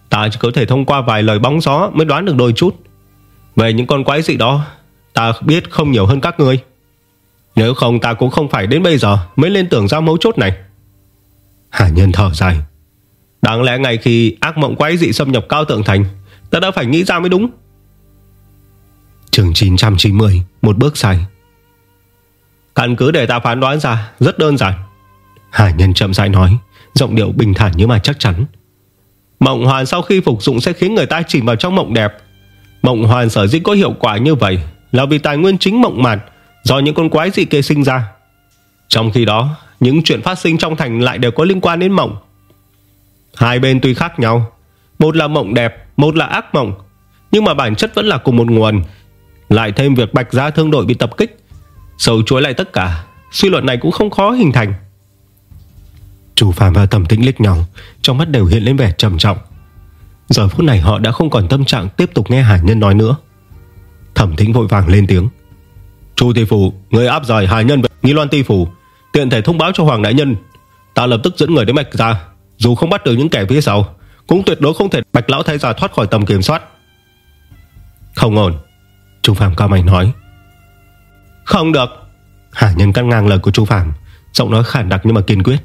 Ta chỉ có thể thông qua vài lời bóng gió Mới đoán được đôi chút. Về những con quái dị đó, Ta biết không nhiều hơn các ngươi. Nếu không, ta cũng không phải đến bây giờ Mới lên tưởng ra mấu chốt này. Hà Nhân thở dài. Đáng lẽ ngày khi ác mộng quái dị xâm nhập cao tượng thành, Ta đã phải nghĩ ra mới đúng. Trường 990 Một bước sai. Căn cứ để ta phán đoán ra, Rất đơn giản. Hà Nhân chậm rãi nói, Giọng điệu bình thản như mà chắc chắn. Mộng hoàn sau khi phục dụng sẽ khiến người ta chìm vào trong mộng đẹp. Mộng hoàn sở dĩ có hiệu quả như vậy Là vì tài nguyên chính mộng mạt Do những con quái dị kê sinh ra. Trong khi đó, Những chuyện phát sinh trong thành lại đều có liên quan đến mộng. Hai bên tuy khác nhau, Một là mộng đẹp, Một là ác mộng, Nhưng mà bản chất vẫn là cùng một nguồn. Lại thêm việc bạch gia thương đội bị tập kích, Sầu chuối lại tất cả, Suy luận này cũng không khó hình thành. Chủ phàm và tầm tĩnh lích nhau, Trong mắt đều hiện lên vẻ trầm trọng. Giờ phút này họ đã không còn tâm trạng Tiếp tục nghe Hải Nhân nói nữa. Thẩm tĩnh vội vàng lên tiếng. Chu Thị Phủ, Người áp giải Hải Nhân về Nghi Loan Ti Phủ, Tiện thể thông báo cho Hoàng Đại Nhân. Ta lập tức dẫn người đến Bạch ra Dù không bắt được những kẻ phía sau, Cũng tuyệt đối không thể Bạch Lão Thái Gia thoát khỏi tầm kiểm soát. Không ổn, Chu Phạm cao mày nói. Không được. Hải Nhân cắt ngang lời của Chu Phạm Giọng nói khản đặc nhưng mà kiên quyết.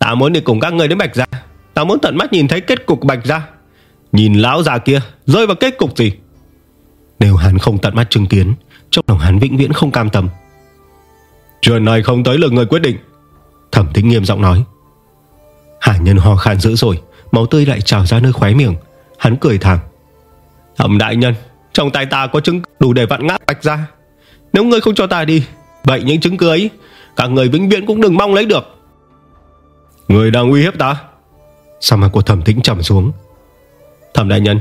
Ta muốn đi cùng các người đến Bạch Gia. Ta muốn tận mắt nhìn thấy kết cục Bạch Gia. Nhìn lão già kia, rơi vào kết cục gì? Nếu hắn không tận mắt chứng kiến, Trong lòng hắn vĩnh viễn không cam tâm. Chuyện này không tới lượt người quyết định. Thẩm tính nghiêm giọng nói. Hải nhân ho khan dữ rồi Máu tươi lại trào ra nơi khóe miệng. Hắn cười thẳng. Thẩm đại nhân, Trong tay ta có chứng đủ để vặn ngã bạch ra Nếu ngươi không cho ta đi, Vậy những chứng cứ ấy, cả người vĩnh viễn cũng đừng mong lấy được. Người đang uy hiếp ta? Sao mặt của thẩm tĩnh trầm xuống? Thẩm đại nhân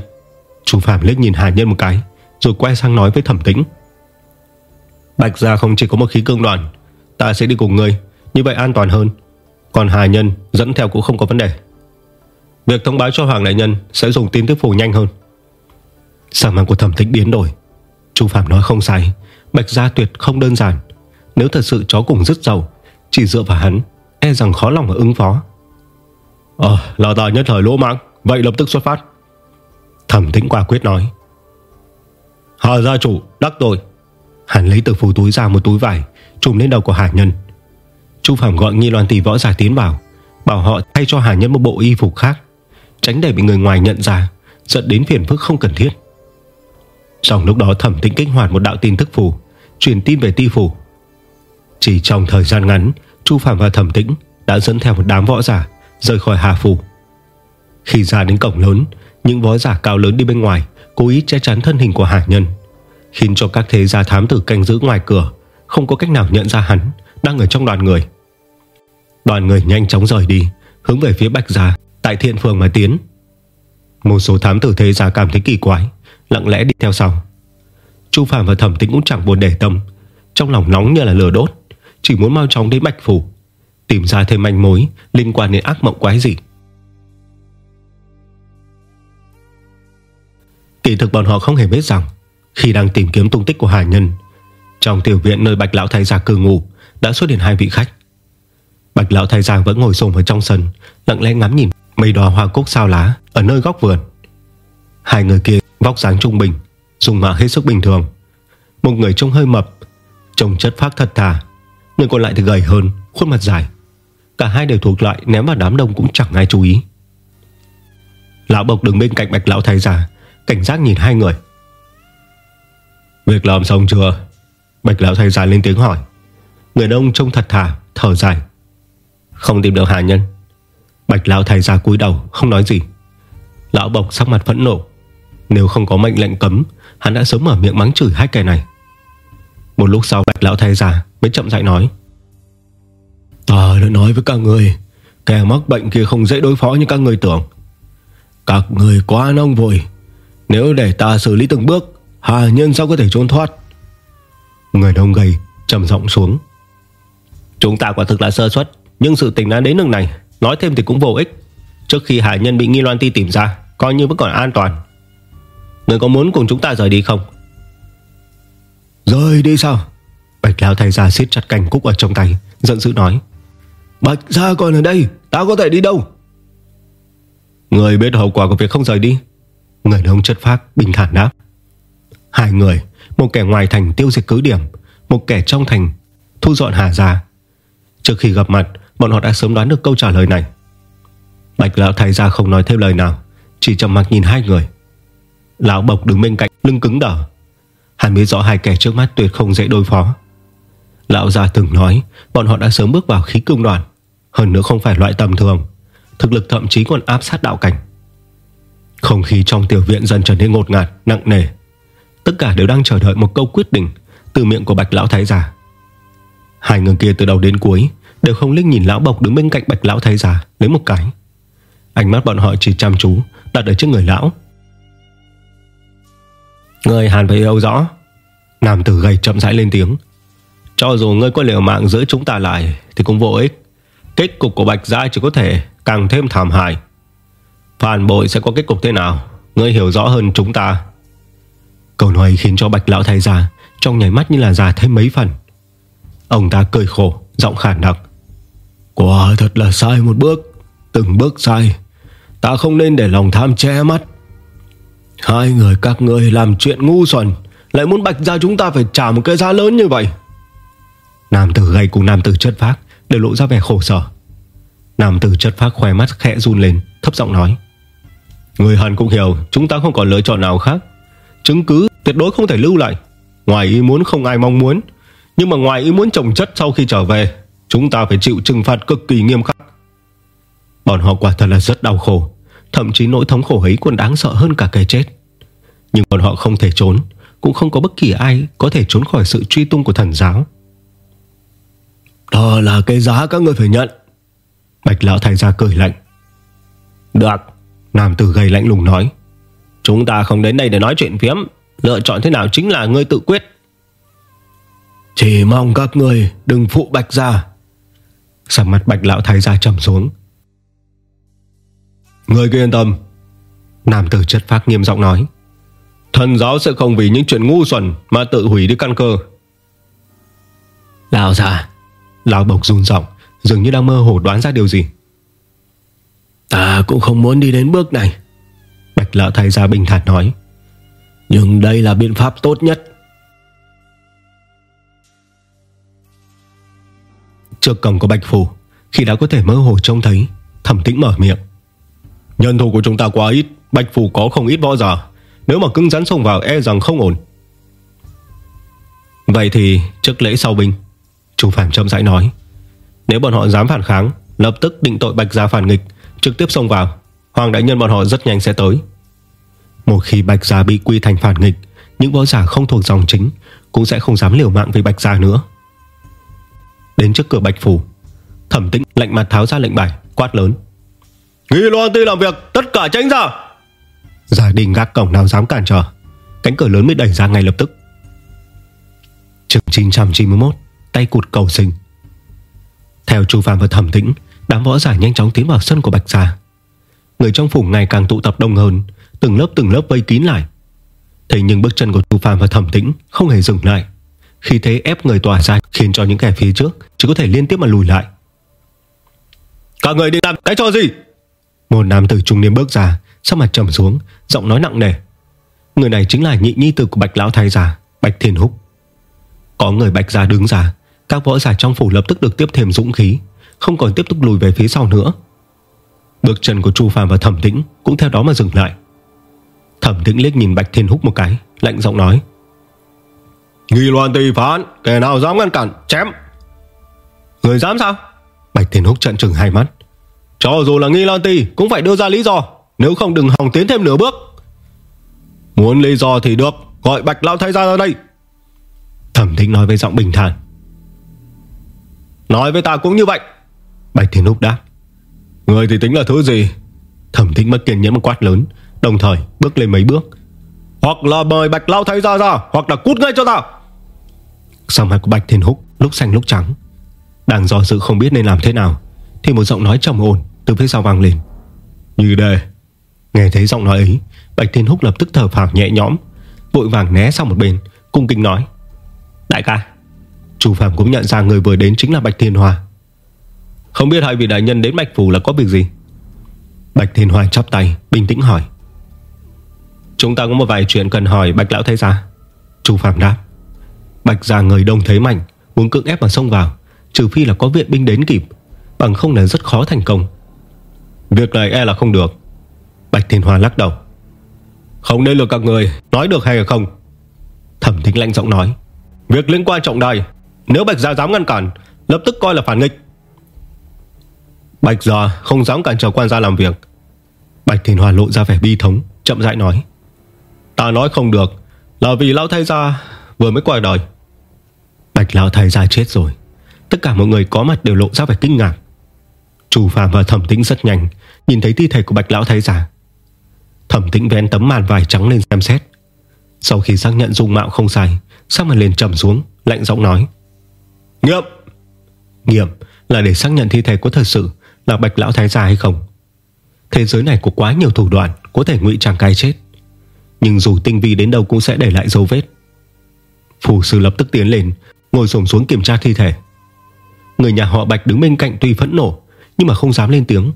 Chú Phạm liếc nhìn Hải Nhân một cái Rồi quay sang nói với thẩm tĩnh. Bạch gia không chỉ có một khí cương đoàn Ta sẽ đi cùng người Như vậy an toàn hơn. Còn Hải Nhân dẫn theo cũng không có vấn đề. Việc thông báo cho Hoàng Đại Nhân Sẽ dùng tin tức phủ nhanh hơn. Sao mặt của thẩm tĩnh biến đổi? Chú Phạm nói không sai Bạch gia tuyệt không đơn giản. Nếu thật sự chó cùng rất giàu Chỉ dựa vào hắn E rằng khó lòng mà ứng phó. Ờ là ta nhất thời lỗ mạng Vậy lập tức xuất phát. Thẩm tĩnh quả quyết nói. Hà gia chủ đắc tội. Hắn lấy từ phù túi ra một túi vải Trùm lên đầu của Hà Nhân. Chu Phạm gọi nghi loan tỷ võ giả tiến vào Bảo họ thay cho Hà Nhân một bộ y phục khác Tránh để bị người ngoài nhận ra Dẫn đến phiền phức không cần thiết. Trong lúc đó thẩm tĩnh kích hoạt một đạo tin thức phù Truyền tin về ti phủ. Chỉ trong thời gian ngắn Chu Phạm và thẩm tĩnh đã dẫn theo một đám võ giả Rời khỏi Hà Phủ. Khi ra đến cổng lớn, Những võ giả cao lớn đi bên ngoài Cố ý che chắn thân hình của Hà Nhân, Khiến cho các thế gia thám tử canh giữ ngoài cửa, Không có cách nào nhận ra hắn Đang ở trong đoàn người. Đoàn người nhanh chóng rời đi, Hướng về phía Bạch Gia Tại thiện phường mà tiến. Một số thám tử thế gia cảm thấy kỳ quái, Lặng lẽ đi theo sau. Chu Phạm và Thẩm Tĩnh cũng chẳng buồn để tâm, Trong lòng nóng như là lửa đốt. Chỉ muốn mau chóng đến Bạch Phủ, Tìm ra thêm manh mối liên quan đến ác mộng quái gì Kỳ thực bọn họ không hề biết rằng, Khi đang tìm kiếm tung tích của Hà Nhân, Trong tiểu viện nơi Bạch Lão Thái già cư ngủ Đã xuất hiện hai vị khách. Bạch Lão Thái già vẫn ngồi sồn ở trong sân, Lặng lẽ ngắm nhìn mây đóa hoa cúc sao lá Ở nơi góc vườn. Hai người kia vóc dáng trung bình Dùng mạo hết sức bình thường. Một người trông hơi mập, Trông chất phác thật thà Người còn lại thì gầy hơn, Khuôn mặt dài. Cả hai đều thuộc loại ném vào đám đông cũng chẳng ai chú ý. Lão Bộc đứng bên cạnh Bạch Lão Thái già, Cảnh giác nhìn hai người. Việc làm xong chưa? Bạch Lão Thái già lên tiếng hỏi. Người đông trông thật thà, Thở dài. Không tìm được hạ nhân. Bạch Lão Thái già cúi đầu, không nói gì. Lão Bộc sắc mặt phẫn nộ. Nếu không có mệnh lệnh cấm, Hắn đã sớm mở miệng mắng chửi hai kẻ này. Một lúc sau, Bạch Lão thay giả mới chậm rãi nói, Ta đã nói với các người, Kẻ mắc bệnh kia không dễ đối phó như các người tưởng. Các người quá nông vội. Nếu để ta xử lý từng bước, Hà nhân sao có thể trốn thoát? Người đông gầy trầm giọng xuống, Chúng ta quả thực là sơ suất, Nhưng sự tình đã đến nước này, Nói thêm thì cũng vô ích. Trước khi Hà nhân bị nghi loan ti tìm ra, Coi như vẫn còn an toàn. Người có muốn cùng chúng ta rời đi không? Rời đi sao? Bạch lão thay ra siết chặt cành cúc ở trong tay, Giận dữ nói. Bạch ra còn ở đây, Ta có thể đi đâu? Người biết hậu quả của việc không rời đi. Người đàn ông chất phác, bình thản đáp. Hai người, Một kẻ ngoài thành tiêu diệt cứ điểm, Một kẻ trong thành thu dọn hà ra. Trước khi gặp mặt, Bọn họ đã sớm đoán được câu trả lời này. Bạch lão thay ra không nói thêm lời nào, Chỉ trầm mặc nhìn hai người. Lão bộc đứng bên cạnh, lưng cứng đờ. Hắn biết rõ hai kẻ trước mắt tuyệt không dễ đối phó. Lão già từng nói, Bọn họ đã sớm bước vào khí cương đoàn. Hơn nữa không phải loại tầm thường. Thực lực thậm chí còn áp sát đạo cảnh. Không khí trong tiểu viện dần trở nên ngột ngạt, Nặng nề. Tất cả đều đang chờ đợi một câu quyết định Từ miệng của bạch lão thái giả Hai người kia từ đầu đến cuối Đều không linh nhìn lão bộc đứng bên cạnh bạch lão thái giả Lấy một cái. Ánh mắt bọn họ chỉ chăm chú Đặt ở trước người lão. Người hàn phải hiểu rõ. Nam tử gầy chậm rãi lên tiếng. Cho dù ngươi có liều mạng giữ chúng ta lại, Thì cũng vô ích. Kết cục của Bạch Gia chỉ có thể càng thêm thảm hại. Phản bội sẽ có kết cục thế nào? Ngươi hiểu rõ hơn chúng ta. Câu nói khiến cho Bạch Lão thầy già Trong nháy mắt như là già thêm mấy phần. Ông ta cười khổ, Giọng khản đặc Quả thật là sai một bước, Từng bước sai. Ta không nên để lòng tham che mắt. Hai người các ngươi làm chuyện ngu xuẩn, Lại muốn bạch ra chúng ta phải trả một cái giá lớn như vậy. Nam tử gầy cùng nam tử chất phác Đều lộ ra vẻ khổ sở. Nam tử chất phác khoe mắt khẽ run lên, Thấp giọng nói Người hẳn cũng hiểu, chúng ta không còn lựa chọn nào khác. Chứng cứ tuyệt đối không thể lưu lại. Ngoài ý muốn không ai mong muốn, Nhưng mà ngoài ý muốn trồng chất sau khi trở về, Chúng ta phải chịu trừng phạt cực kỳ nghiêm khắc. Bọn họ quả thật là rất đau khổ. Thậm chí nỗi thống khổ ấy còn đáng sợ hơn cả cái chết. Nhưng bọn họ không thể trốn Cũng không có bất kỳ ai Có thể trốn khỏi sự truy tung của thần giáo. Đó là cái giá các người phải nhận. Bạch lão thầy ra cười lạnh. Được. Nam tử gầy lạnh lùng nói. Chúng ta không đến đây để nói chuyện phiếm. Lựa chọn thế nào chính là ngươi tự quyết. Chỉ mong các người Đừng phụ bạch ra Sắc mặt bạch lão thái ra trầm xuống Người kia yên tâm. Nam tử chất phác nghiêm giọng nói. Thần giáo sẽ không vì những chuyện ngu xuẩn Mà tự hủy đi căn cơ. Lão già Lão bộc run giọng Dường như đang mơ hồ đoán ra điều gì. Ta cũng không muốn đi đến bước này. Bạch lão thầy gia bình thản nói. Nhưng đây là biện pháp tốt nhất. Trước cổng của Bạch Phủ Khi đã có thể mơ hồ trông thấy Thẩm tĩnh mở miệng Nhân thủ của chúng ta quá ít, Bạch Phủ có không ít võ giả. Nếu mà cứng rắn xông vào e rằng không ổn. Vậy thì trước lễ sau binh Chủ phản chậm rãi nói. Nếu bọn họ dám phản kháng, Lập tức định tội Bạch Gia phản nghịch, Trực tiếp xông vào. Hoàng đại nhân bọn họ rất nhanh sẽ tới. Một khi Bạch Gia bị quy thành phản nghịch, Những võ giả không thuộc dòng chính Cũng sẽ không dám liều mạng với Bạch Gia nữa. Đến trước cửa Bạch Phủ, Thẩm tĩnh lạnh mặt tháo ra lệnh bài, Quát lớn. Nghi loan ti làm việc, tất cả tránh ra. Gia đình gác cổng nào dám cản trở, Cánh cửa lớn mới đẩy ra ngay lập tức. Trường 991 Tay cụt cầu sinh. Theo chu Phạm và thẩm tĩnh, Đám võ giả nhanh chóng tiến vào sân của Bạch Gia. Người trong phủ ngày càng tụ tập đông hơn, Từng lớp từng lớp vây kín lại. Thế nhưng bước chân của chu Phạm và thẩm tĩnh Không hề dừng lại. Khi thế ép người tỏa ra, Khiến cho những kẻ phía trước Chỉ có thể liên tiếp mà lùi lại. Các người đi làm cái cho gì? Một nam tử trung niên bước ra Sắc mặt trầm xuống Giọng nói nặng nề. Người này chính là nhị nhi tử của bạch lão thái giả Bạch Thiên Húc. Có người bạch gia đứng ra Các võ giả trong phủ lập tức được tiếp thêm dũng khí Không còn tiếp tục lùi về phía sau nữa. Bước chân của Chu Phàm và Thẩm Tĩnh Cũng theo đó mà dừng lại. Thẩm Tĩnh liếc nhìn Bạch Thiên Húc một cái Lạnh giọng nói. Nghi loạn tùy phán Kẻ nào dám ngăn cản chém. Người dám sao? Bạch Thiên Húc trận trừng hai mắt cho dù là nghi lan ti, Cũng phải đưa ra lý do. Nếu không đừng hòng tiến thêm nửa bước. Muốn lý do thì được, Gọi bạch lão thái gia ra đây. Thẩm thính nói với giọng bình thản. Nói với ta cũng như vậy. Bạch Thiên Húc đáp. Người thì tính là thứ gì? Thẩm thính mất kiên nhẫn một quát lớn, Đồng thời bước lên mấy bước. Hoặc là mời bạch lão thái gia ra, Hoặc là cút ngay cho ta. Sau mặt của Bạch Thiên Húc lúc xanh lúc trắng. Đang do sự không biết nên làm thế nào, Thì một giọng nói trầm ổn từ phía sau vang lên. Như đề Nghe thấy giọng nói ấy, Bạch Thiên Húc lập tức thở phào nhẹ nhõm, Vội vàng né sang một bên, Cung kính nói, Đại ca. Chu Phạm cũng nhận ra người vừa đến chính là Bạch Thiên Hoa. Không biết hai vị đại nhân đến Bạch Phủ là có việc gì? Bạch Thiên Hoa chắp tay, Bình tĩnh hỏi. Chúng ta có một vài chuyện cần hỏi Bạch Lão Thái Gia. Chu Phạm đáp. Bạch gia người đông thế mạnh Muốn cưỡng ép mà xông vào, Trừ phi là có viện binh đến kịp, Bằng không là rất khó thành công. Việc này e là không được. Bạch Thiên Hoa lắc đầu. Không nên lừa các người, Nói được hay không? Thẩm thính lạnh giọng nói. Việc liên quan trọng đại Nếu Bạch Gia dám ngăn cản, Lập tức coi là phản nghịch. Bạch Gia không dám cản trở quan gia làm việc. Bạch Thiên Hoa lộ ra vẻ bi thống, Chậm rãi nói. Ta nói không được, Là vì lão thay gia vừa mới qua đời. Bạch lão thay gia chết rồi. Tất cả mọi người có mặt đều lộ ra vẻ kinh ngạc. Chủ Phạm và Thẩm Tĩnh rất nhanh. Nhìn thấy thi thể của Bạch lão thái giả. Thẩm Tĩnh vén tấm màn vải trắng lên xem xét. Sau khi xác nhận dung mạo không sai, Sắc mặt liền trầm xuống, Lạnh giọng nói. Nghiệm! Nghiệm, là để xác nhận thi thể có thật sự Là Bạch lão thái giả hay không? Thế giới này có quá nhiều thủ đoạn Có thể ngụy trang cái chết. Nhưng dù tinh vi đến đâu cũng sẽ để lại dấu vết. Phủ sư lập tức tiến lên, Ngồi xổm xuống kiểm tra thi thể. Người nhà họ Bạch đứng bên cạnh tuy phẫn nộ nhưng mà không dám lên tiếng.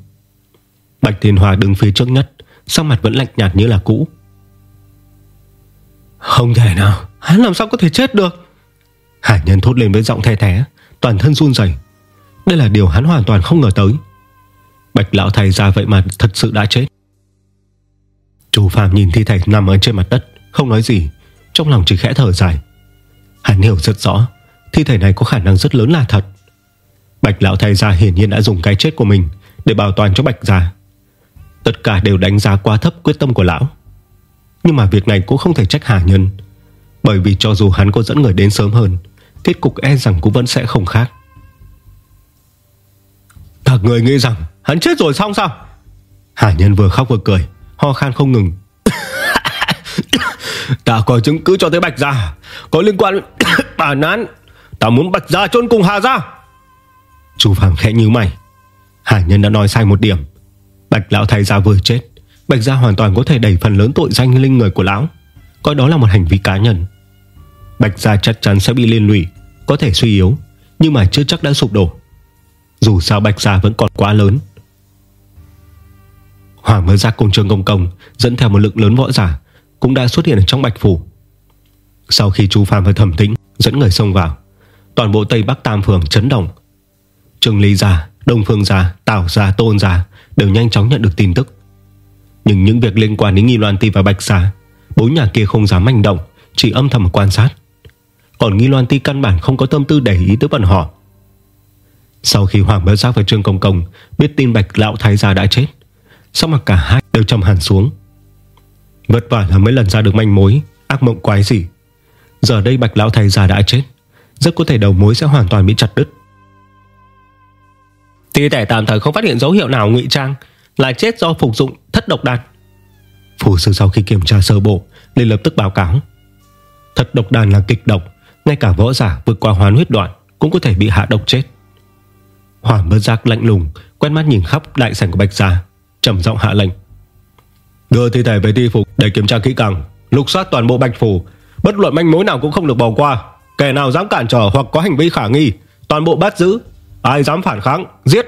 Bạch Thiên Hòa đứng phía trước nhất, Sắc mặt vẫn lạnh nhạt như là cũ. Không thể nào, Hắn làm sao có thể chết được? Hải nhân thốt lên với giọng the thế Toàn thân run rẩy. Đây là điều hắn hoàn toàn không ngờ tới. Bạch lão thầy ra vậy mà thật sự đã chết. Chu Phạm nhìn thi thể nằm ở trên mặt đất, Không nói gì, Trong lòng chỉ khẽ thở dài. Hắn hiểu rất rõ, Thi thể này có khả năng rất lớn là thật. Bạch lão thầy gia hiển nhiên đã dùng cái chết của mình Để bảo toàn cho Bạch gia. Tất cả đều đánh giá quá thấp quyết tâm của lão. Nhưng mà việc này cũng không thể trách Hà Nhân, Bởi vì cho dù hắn có dẫn người đến sớm hơn, Kết cục e rằng cũng vẫn sẽ không khác. Các người nghĩ rằng Hắn chết rồi xong sao? Hà Nhân vừa khóc vừa cười, Ho khan không ngừng. Ta có chứng cứ cho tới Bạch Gia Có liên quan bản án. Ta muốn Bạch Gia chôn cùng Hà Gia. Chu Phạm khẽ như mày. Hải Nhân đã nói sai một điểm. Bạch Lão Thái Gia vừa chết, Bạch Gia hoàn toàn có thể đẩy phần lớn tội danh linh người của Lão. Coi đó là một hành vi cá nhân. Bạch Gia chắc chắn sẽ bị liên lụy, Có thể suy yếu, Nhưng mà chưa chắc đã sụp đổ. Dù sao Bạch Gia vẫn còn quá lớn. Hoàng mới ra cùng trường công công Dẫn theo một lượng lớn võ giả Cũng đã xuất hiện ở trong Bạch Phủ. Sau khi Chu Phạm và thẩm tĩnh Dẫn người xông vào, Toàn bộ Tây Bắc Tam Phường chấn động Trường Lý Gia, Đông Phương Gia, Tảo Gia, Tôn Gia Đều nhanh chóng nhận được tin tức. Nhưng những việc liên quan đến Nghi Loan Ti và Bạch Gia Bốn nhà kia không dám manh động Chỉ âm thầm quan sát. Còn Nghi Loan Ti căn bản không có tâm tư để ý tới bọn họ. Sau khi Hoàng Bớ Giác và Trương Công Công Biết tin Bạch Lão Thái Gia đã chết sau mà cả hai đều trầm hẳn xuống. Vất vả là mấy lần ra được manh mối Ác mộng quái gì Giờ đây Bạch Lão Thái Gia đã chết Rất có thể đầu mối sẽ hoàn toàn bị chặt đứt. Thi thể tạm thời không phát hiện dấu hiệu nào ngụy trang, Là chết do phục dụng thất độc đan. Phủ sư sau khi kiểm tra sơ bộ, liền lập tức báo cáo. Thất độc đan là kịch độc, Ngay cả võ giả vượt qua hoán huyết đoạn Cũng có thể bị hạ độc chết. Hoàng bất giác lạnh lùng Quen mắt nhìn khắp đại sảnh của Bạch Gia, trầm giọng hạ lệnh. Đưa thi thể về ti phục để kiểm tra kỹ càng, Lục soát toàn bộ Bạch Phủ. Bất luận manh mối nào cũng không được bỏ qua, Kẻ nào dám cản trở hoặc có hành vi khả nghi, Toàn bộ bắt giữ Ai dám phản kháng, giết.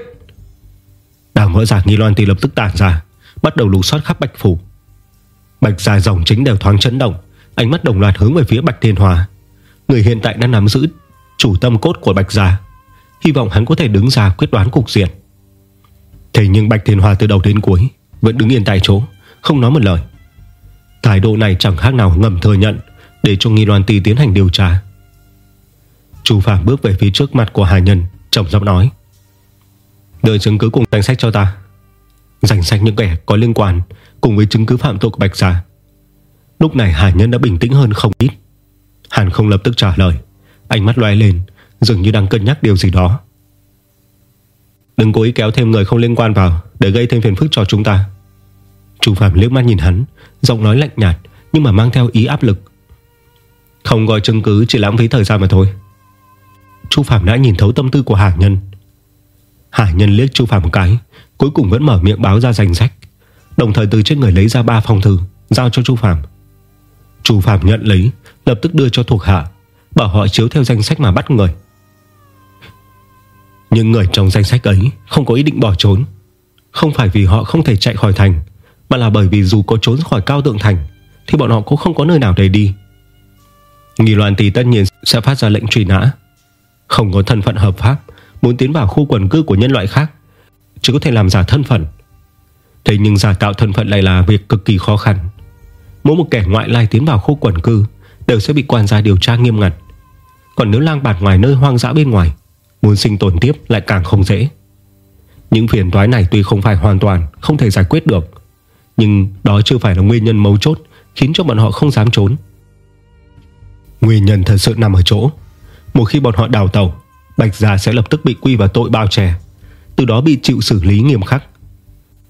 Đảng võ giả nghi loan thì lập tức tản ra, Bắt đầu lục soát khắp Bạch Phủ. Bạch dài dòng chính đều thoáng chấn động, Ánh mắt đồng loạt hướng về phía Bạch Thiên Hòa. Người hiện tại đang nắm giữ Chủ tâm cốt của Bạch Gia Hy vọng hắn có thể đứng ra quyết đoán cục diện. Thế nhưng Bạch Thiên Hòa từ đầu đến cuối Vẫn đứng yên tại chỗ, Không nói một lời. Thái độ này chẳng khác nào ngầm thừa nhận Để cho nghi loan ti tiến hành điều tra. Chú Phạm bước về phía trước mặt của Hà Nhân Trầm giọng nói. Đưa chứng cứ cùng danh sách cho ta. Danh sách những kẻ có liên quan Cùng với chứng cứ phạm tội của Bạch Gia. Lúc này hải Nhân đã bình tĩnh hơn không ít. Hàn không lập tức trả lời. Ánh mắt loe lên, Dường như đang cân nhắc điều gì đó. Đừng cố ý kéo thêm người không liên quan vào Để gây thêm phiền phức cho chúng ta. Chú Phạm liếc mắt nhìn hắn, Giọng nói lạnh nhạt Nhưng mà mang theo ý áp lực. Không gọi chứng cứ chỉ lãng phí thời gian mà thôi. Chu Phạm đã nhìn thấu tâm tư của Hà Nhân. Hà Nhân liếc Chu Phạm một cái, Cuối cùng vẫn mở miệng báo ra danh sách. Đồng thời từ trên người lấy ra ba phong thư, Giao cho Chu Phạm. Chu Phạm nhận lấy, Lập tức đưa cho thuộc hạ, Bảo họ chiếu theo danh sách mà bắt người. Nhưng người trong danh sách ấy Không có ý định bỏ trốn. Không phải vì họ không thể chạy khỏi thành, Mà là bởi vì dù có trốn khỏi cao tượng thành, Thì bọn họ cũng không có nơi nào để đi. Nghi loạn tỷ tất nhiên sẽ phát ra lệnh truy nã. Không có thân phận hợp pháp, Muốn tiến vào khu quần cư của nhân loại khác, Chỉ có thể làm giả thân phận. Thế nhưng giả tạo thân phận lại là việc cực kỳ khó khăn. Mỗi một kẻ ngoại lai tiến vào khu quần cư Đều sẽ bị quan gia điều tra nghiêm ngặt. Còn nếu lang bạt ngoài nơi hoang dã bên ngoài, Muốn sinh tồn tiếp lại càng không dễ. Những phiền toái này tuy không phải hoàn toàn, Không thể giải quyết được, Nhưng đó chưa phải là nguyên nhân mấu chốt Khiến cho bọn họ không dám trốn. Nguyên nhân thật sự nằm ở chỗ một khi bọn họ đào tàu, Bạch Gia sẽ lập tức bị quy vào tội bao che, Từ đó bị chịu xử lý nghiêm khắc.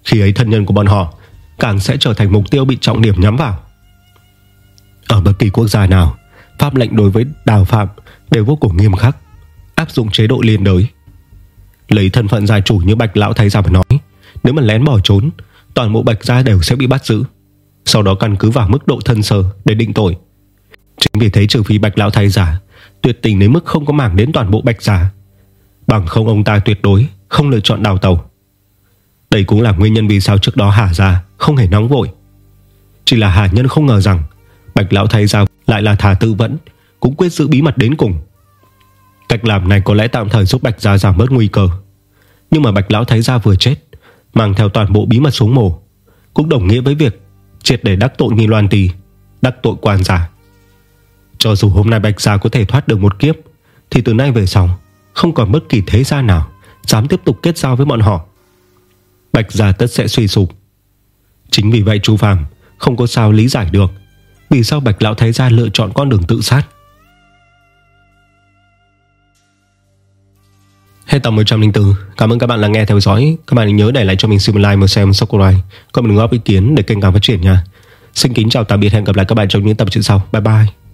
Khi ấy thân nhân của bọn họ Càng sẽ trở thành mục tiêu bị trọng điểm nhắm vào. Ở bất kỳ quốc gia nào, Pháp lệnh đối với đào phạm Đều vô cùng nghiêm khắc, Áp dụng chế độ liên đới. Lấy thân phận gia chủ như Bạch Lão Thái Gia mà nói, Nếu mà lén bỏ trốn, Toàn bộ Bạch Gia đều sẽ bị bắt giữ, Sau đó căn cứ vào mức độ thân sơ để định tội. Chính vì thế, trừ phi Bạch Lão Thái Giả Tuyệt tình đến mức không có mảng đến toàn bộ Bạch Giả Bằng không ông ta tuyệt đối Không lựa chọn đào tàu. Đây cũng là nguyên nhân vì sao trước đó Hà Gia Không hề nóng vội. Chỉ là Hà Nhân không ngờ rằng Bạch Lão Thái Gia lại là thà tư vẫn, Cũng quyết giữ bí mật đến cùng. Cách làm này có lẽ tạm thời giúp Bạch Gia giảm bớt nguy cơ. Nhưng mà Bạch Lão Thái Gia vừa chết, Mang theo toàn bộ bí mật xuống mồ, Cũng đồng nghĩa với việc Triệt để đắc tội nghi loan tì Đắc tội quan giả cho dù hôm nay Bạch Gia có thể thoát được một kiếp Thì từ nay về sau Không còn bất kỳ thế gia nào Dám tiếp tục kết giao với bọn họ. Bạch Gia tất sẽ suy sụp. Chính vì vậy chú Phạm Không có sao lý giải được Vì sao Bạch Lão Thái Gia lựa chọn con đường tự sát. Hết tập 104 Cảm ơn các bạn đã nghe theo dõi. Các bạn nhớ để lại cho mình xin like, một xem, subscribe Còn đừng góp ý kiến để kênh càng phát triển nha. Xin kính chào tạm biệt Hẹn gặp lại các bạn trong những tập truyện sau. Bye bye.